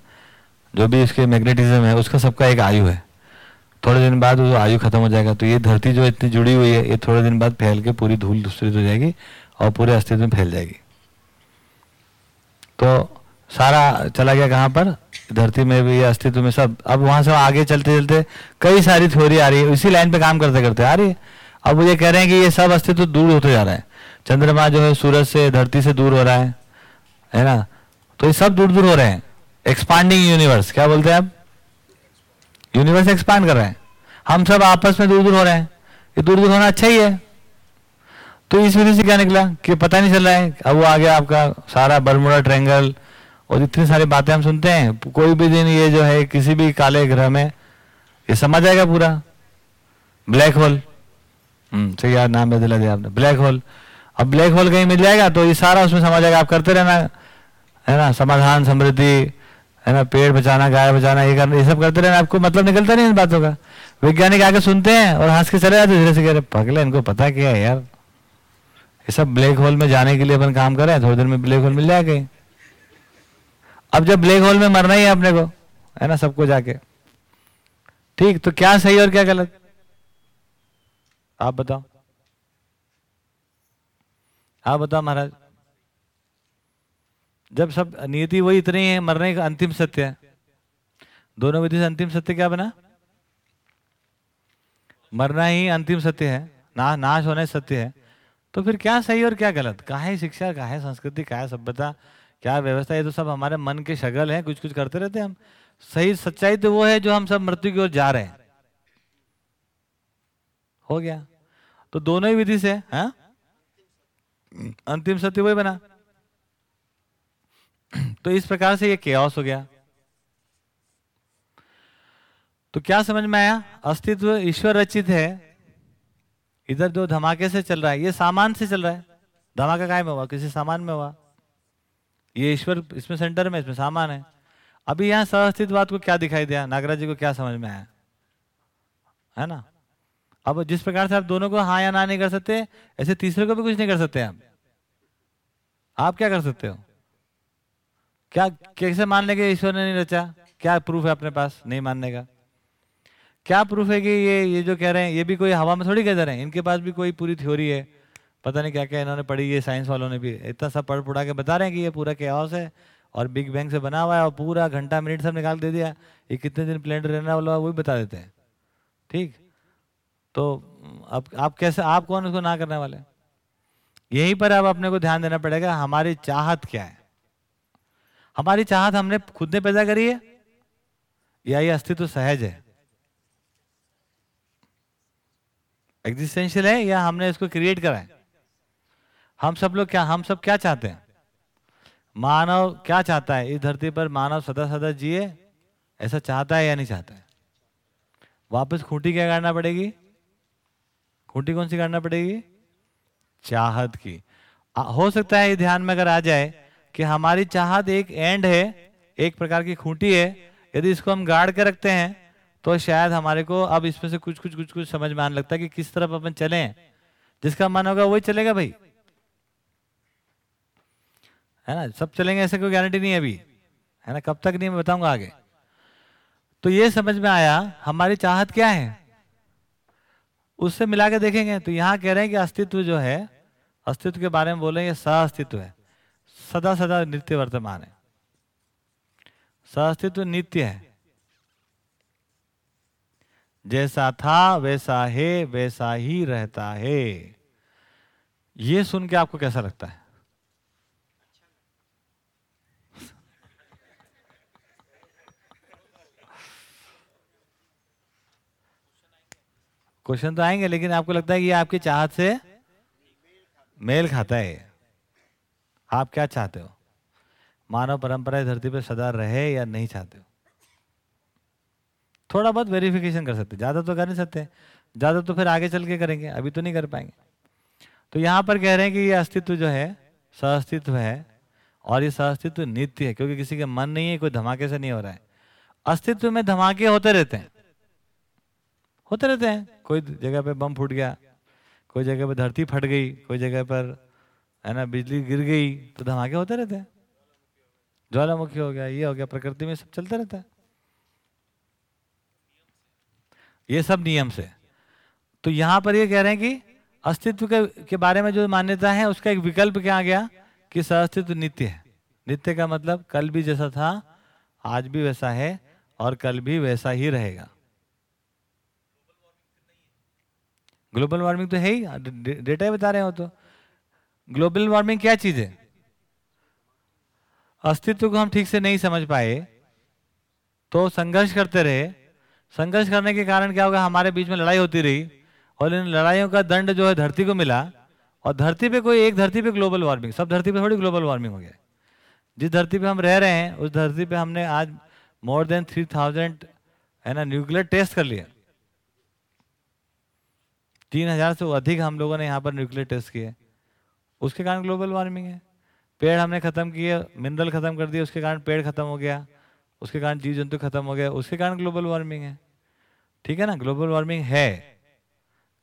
Speaker 1: जो भी उसके मैग्नेटिज्म है, उसका सबका एक आयु है। थोड़े दिन बाद वो आयु खत्म हो जाएगा। तो ये धरती जो इतनी जुड़ी हुई है, ये थोड़े दिन बाद फैल के पूरी धूल दूसरी हो जाएगी और पूरे अस्तित्व में फैल जाएगी। तो सारा चला गया कहाँ पर? धरती में भी, अस्तित्व में सब। अब वहाँ से आगे चलते चलते कई सारी थ्योरी आ रही है। इसी लाइन पे काम करते करते आ रही है। अब ये कह रहे हैं कि ये सब अस्तित्व दूर होते जा रहा है। चंद्रमा जो है सूरज से, धरती से दूर हो रहा है। है ना? तो ये सब दूर दूर हो रहे हैं। एक्सपांडिंग यूनिवर्स क्या बोलते हैं आप? यूनिवर्स एक्सपांड कर रहे हैं। हम सब आपस में दूर दूर हो रहे हैं। ये दूर दूर होना अच्छा ही है। तो इस विधि से क्या निकला कि पता नहीं चल रहा है, अब वो आ गया आपका सारा बरमुड़ा, ट्रेंगल, और इतनी सारी बातें हम सुनते हैं। कोई भी दिन ये जो है, किसी भी काले ग्रह में, ये समझ जाएगा पूरा। Black hole. हम्म सही यार, नाम बदला दिया आपने। Black hole. अब ब्लैक होल कहीं मिल जाएगा तो ये सारा उसमें समझ जाएगा आप करते रहना, है ना? समाधान, समृद्धि, है ना? पेड़ बचाना, गाय बचाना, ये करना, ये सब करते रहना। आपको मतलब निकलता नहीं इन बातों का। वैज्ञानिक आके सुनते हैं और हंस के चले जाते धीरे से कह रहे, पगले इनको पता क्या है यार? ये सब ब्लैक होल में जाने के लिए अपन काम कर रहे हैं, थोड़ी देर में ब्लैक होल मिल जाएगा अब जब ब्लैक होल में मरना ही है अपने को, है ना, सबको जाके। ठीक तो क्या सही और क्या गलत? आप बताओ। आप बताओ महाराज। जब सब नियति वही इतनी है, मरने का अंतिम सत्य है। दोनों विधि से अंतिम सत्य क्या बना? मरना ही अंतिम सत्य है। ना, नाश होने सत्य है। तो फिर क्या सही और क्या गलत? कहा है शिक्षा, कहा है संस्कृति, कहा है सभ्यता? क्या व्यवस्था? ये तो सब हमारे मन के शगल है कुछ कुछ करते रहते हैं हम। सही, सच्चाई तो वो है जो हम सब मृत्यु की ओर जा रहे हैं। हो गया। तो दोनों ही विधि से, है? अंतिम सत्य वही बना। तो इस प्रकार से ये केओस हो गया। तो क्या समझ में आया? अस्तित्व ईश्वर रचित है। इधर जो धमाके से चल रहा है, ये सामान से चल रहा है। धमाका काय में हुआ, किसी सामान में हुआ। ये ईश्वर इसमें सेंटर में, इसमें सामान है। अभी यहाँ सहअस्तित्ववाद को क्या दिखाई दिया? नागराज जी को क्या समझ में आया? है ना? अब जिस प्रकार से आप दोनों को हाँ या ना नहीं कर सकते, ऐसे तीसरे को भी कुछ नहीं कर सकते आप। आप क्या कर सकते हो? क्या, कैसे मान लेंगे ईश्वर ने नहीं रचा? क्या प्रूफ है अपने पास? नहीं मानने का। क्या प्रूफ है कि ये ये जो कह रहे हैं, ये भी कोई हवा में थोड़ी कह रहे हैं? इनके पास भी कोई पूरी थ्योरी है। पता नहीं क्या क्या इन्होंने पढ़ी है साइंस वालों ने भी। इतना सब पढ़ पुढ़ा के बता रहे हैं कि ये पूरा क्या है और बिग बैंग से बना हुआ है और पूरा घंटा मिनट सब निकाल दे दिया। ये कितने दिन प्लेनेट रहने वाला वो भी बता देते हैं। ठीक? तो अब, आप कैसे, आप कौन उसको ना करने वाले? यहीं पर अब अपने को ध्यान देना पड़ेगा, हमारी चाहत क्या है? हमारी चाहत हमने खुद ने पैदा करी है? या ये अस्तित्व सहज है? एग्जिस्टेंशियल है या हमने इसको क्रिएट करा है? हम सब लोग क्या हम सब क्या चाहते हैं? मानव क्या चाहता है? इस धरती पर मानव सदा सदा जिए ऐसा चाहता है या नहीं चाहता है? वापस खूंटी क्या करना पड़ेगी? खूंटी कौन सी गाड़ना पड़ेगी? चाहत की। आ, हो सकता है ये ध्यान में अगर आ जाए कि हमारी चाहत एक एंड है एक प्रकार की खूंटी है यदि इसको हम गाड़ के रखते हैं तो शायद हमारे को अब इसमें से कुछ कुछ कुछ कुछ समझ में आने लगता है कि किस तरफ़ अपन चले। जिसका मन होगा वही चलेगा भाई। है ना? सब चलेंगे ऐसे कोई गारंटी नहीं है अभी। है ना? कब तक नहीं मैं बताऊँगा आगे। तो ये समझ में आया, हमारी चाहत क्या है? उससे मिला के देखेंगे। तो यहाँ कह रहे हैं कि अस्तित्व जो है, अस्तित्व के बारे में बोले ये अस्तित्व है। सदा सदा नित्य वर्तमान है। अस्तित्व नित्य है। जैसा था, वैसा है, वैसा ही रहता है। ये सुन के आपको कैसा लगता है? क्वेश्चन तो आएँगे, लेकिन आपको लगता है कि आपकी चाहत से मेल खाता है। आप क्या चाहते हो? मानव परंपरा धरती पर सदा रहे या नहीं चाहते हो? थोड़ा बहुत वेरिफिकेशन कर सकते ज़्यादा तो कर नहीं सकते। ज़्यादा तो फिर आगे चल के करेंगे। अभी तो नहीं कर पाएँगे। तो यहाँ पर कह रहे हैं कि ये अस्तित्व जो है सहअस्तित्व है और ये सहअस्तित्व नित्य है, क्योंकि किसी के मन नहीं है, कोई धमाके से नहीं हो रहा है। अस्तित्व में धमाके होते रहते हैं। होते रहते हैं। कोई जगह पे बम फूट गया, कोई जगह पे धरती फट गई, कोई जगह पर, है ना, बिजली गिर गई तो धमाके होते रहते हैं। ज्वालामुखी हो गया, ये हो गया, प्रकृति में सब चलता रहता है। ये सब नियम से। तो यहाँ पर ये कह रहे हैं कि अस्तित्व के, के बारे में जो मान्यता है उसका एक विकल्प क्या आ गया कि सहअस्तित्व नित्य है। नित्य का मतलब कल भी जैसा था आज भी वैसा है और कल भी वैसा ही रहेगा। ग्लोबल वार्मिंग तो है ही डेटा ही बता रहे हो तो। ग्लोबल वार्मिंग क्या चीज़ है? अस्तित्व को हम ठीक से नहीं समझ पाए तो संघर्ष करते रहे संघर्ष करने के कारण क्या होगा? हमारे बीच में लड़ाई होती रही और इन लड़ाइयों का दंड जो है धरती को मिला और धरती पे कोई, एक धरती पे ग्लोबल वार्मिंग सब धरती पे थोड़ी ग्लोबल वार्मिंग हो गया। जिस धरती पे हम रह रहे हैं, उस धरती पे हमने आज मोर देन थ्री थाउज़ेंड है ना न्यूक्लियर टेस्ट कर लिया। तीन हज़ार से अधिक हम लोगों ने यहाँ पर न्यूक्लियर टेस्ट किए। उसके कारण ग्लोबल वार्मिंग है। पेड़ हमने खत्म किए मिनरल खत्म कर दिए, उसके कारण पेड़ खत्म हो गया। उसके कारण जीव जंतु खत्म हो गया उसके कारण ग्लोबल वार्मिंग है। ठीक है ना? ग्लोबल वार्मिंग है।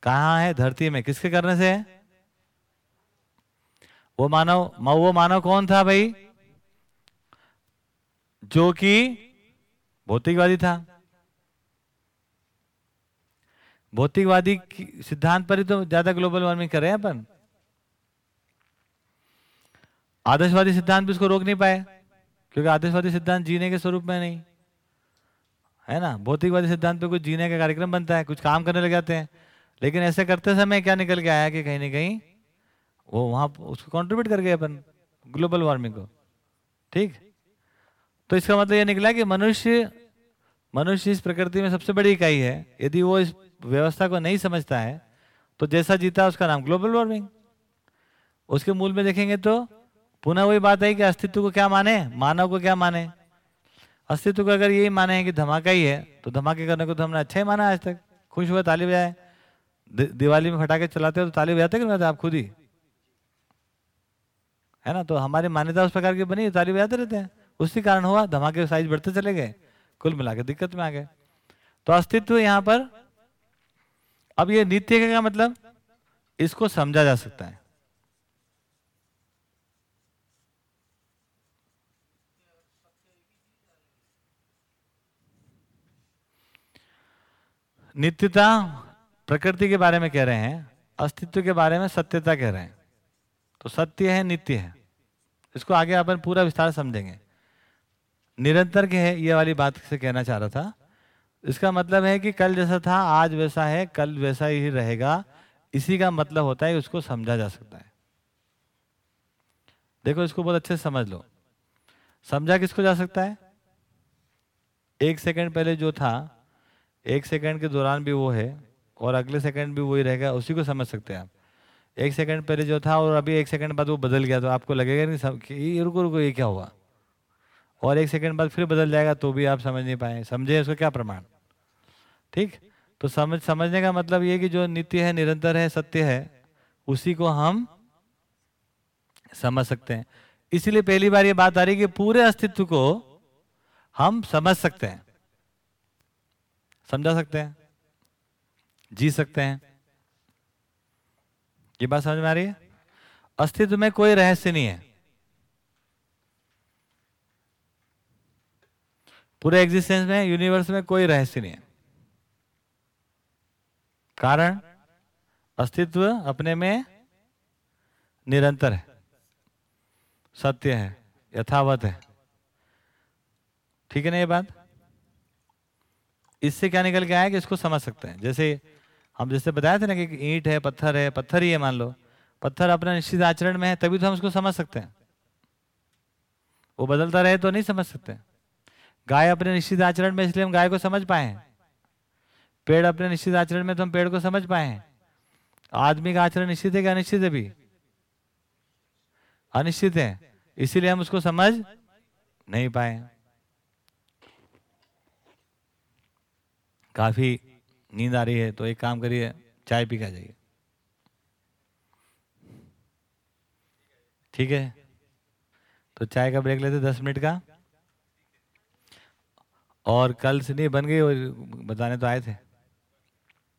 Speaker 1: कहा है? धरती में। किसके करने से है? वो मानव वो मानव कौन था भाई? जो कि भौतिकवादी था। भौतिकवादी सिद्धांत पर ही तो ज़्यादा ग्लोबल वार्मिंग कर रहे हैं अपन। आदर्शवादी सिद्धांत भी उसको रोक नहीं पाए, क्योंकि आदर्शवादी सिद्धांत जीने के स्वरूप में नहीं। है ना? भौतिकवादी सिद्धांत कुछ जीने का कार्यक्रम बनता है, कुछ काम करने लग जाते हैं। लेकिन ऐसे करते समय क्या निकल के आया कि कहीं ना कहीं वो वहाँ उसको कंट्रीब्यूट कर गए अपन ग्लोबल वार्मिंग को। ठीक? तो इसका मतलब ये निकला कि मनुष्य मनुष्य इस प्रकृति में सबसे बड़ी इकाई है। यदि वो इस व्यवस्था को नहीं समझता है तो जैसा जीता उसका नाम ग्लोबल वार्मिंग उसके मूल में देखेंगे तो पुनः वही बात है कि अस्तित्व को क्या माने, मानव को क्या माने? अस्तित्व का अगर यही माने हैं कि धमाका ही है तो धमाके करने को तो हमने अच्छा ही माना आज तक। खुश हुए ताली बजाए दिवाली में फटाके चलाते हो तो ताली बजाते कि नहीं आप खुद ही? है ना? तो हमारी मान्यता उस प्रकार की बनी ताली बजाते रहते हैं। उसी कारण हुआ, धमाके साइज़ बढ़ते चले गए। कुल मिला के दिक्कत में आ गए। तो अस्तित्व यहाँ पर, अब ये नित्य का मतलब? इसको समझा जा सकता है। नित्यता प्रकृति के बारे में कह रहे हैं, अस्तित्व के बारे में सत्यता कह रहे हैं। तो सत्य है, नित्य है। इसको आगे अपन पूरा विस्तार समझेंगे। निरंतर के है ये वाली बात से कहना चाह रहा था। इसका मतलब है कि कल जैसा था, आज वैसा है, कल वैसा ही रहेगा। इसी का मतलब होता है उसको समझा जा सकता है। देखो, इसको बहुत अच्छे से समझ लो। समझा किसको जा सकता है? एक सेकंड पहले जो था एक सेकंड के दौरान भी वो है और अगले सेकंड भी वही रहेगा, उसी को समझ सकते हैं आप। एक सेकंड पहले जो था और अभी एक सेकंड बाद वो बदल गया तो आपको लगेगा नहीं सब कि रुको रुको, ये क्या हुआ? और एक सेकंड बाद फिर बदल जाएगा तो भी आप समझ नहीं पाए। समझे इसको क्या प्रमाण? ठीक? तो समझ, समझने का मतलब ये कि जो नित्य है, निरंतर है, सत्य है, उसी को हम समझ सकते हैं। इसलिए पहली बार ये बात आ रही कि पूरे अस्तित्व को हम समझ सकते हैं। समझा सकते हैं? जी सकते हैं। ये बात समझ में आ रही है? अस्तित्व में कोई रहस्य नहीं है। पूरे एग्जिस्टेंस में यूनिवर्स में कोई रहस्य नहीं है। कारण? अस्तित्व अपने में निरंतर है। सत्य है, यथावत है। ठीक है ना ये बात? इससे क्या निकल के आया कि इसको समझ सकते हैं? जैसे हम जैसे बताए थे ना कि ईंट है, पत्थर है, पत्थर ही है मान लो। पत्थर अपना निश्चित आचरण में है, तभी तो हम उसको समझ सकते हैं। वो बदलता रहे तो नहीं समझ सकते। गाय अपने निश्चित आचरण में, इसलिए हम गाय को समझ पाए हैं। पेड़ अपने निश्चित आचरण में तो हम पेड़ को समझ पाए हैं। आदमी का आचरण निश्चित है कि अनिश्चित है भी? अनिश्चित है। इसीलिए हम उसको समझ नहीं पाए काफ़ी नींद आ रही है तो एक काम करिए, चाय पी के जाइए। ठीक है? तो चाय का ब्रेक लेते दस मिनट का। और कल से नहीं, बन गई बताने तो आए थे।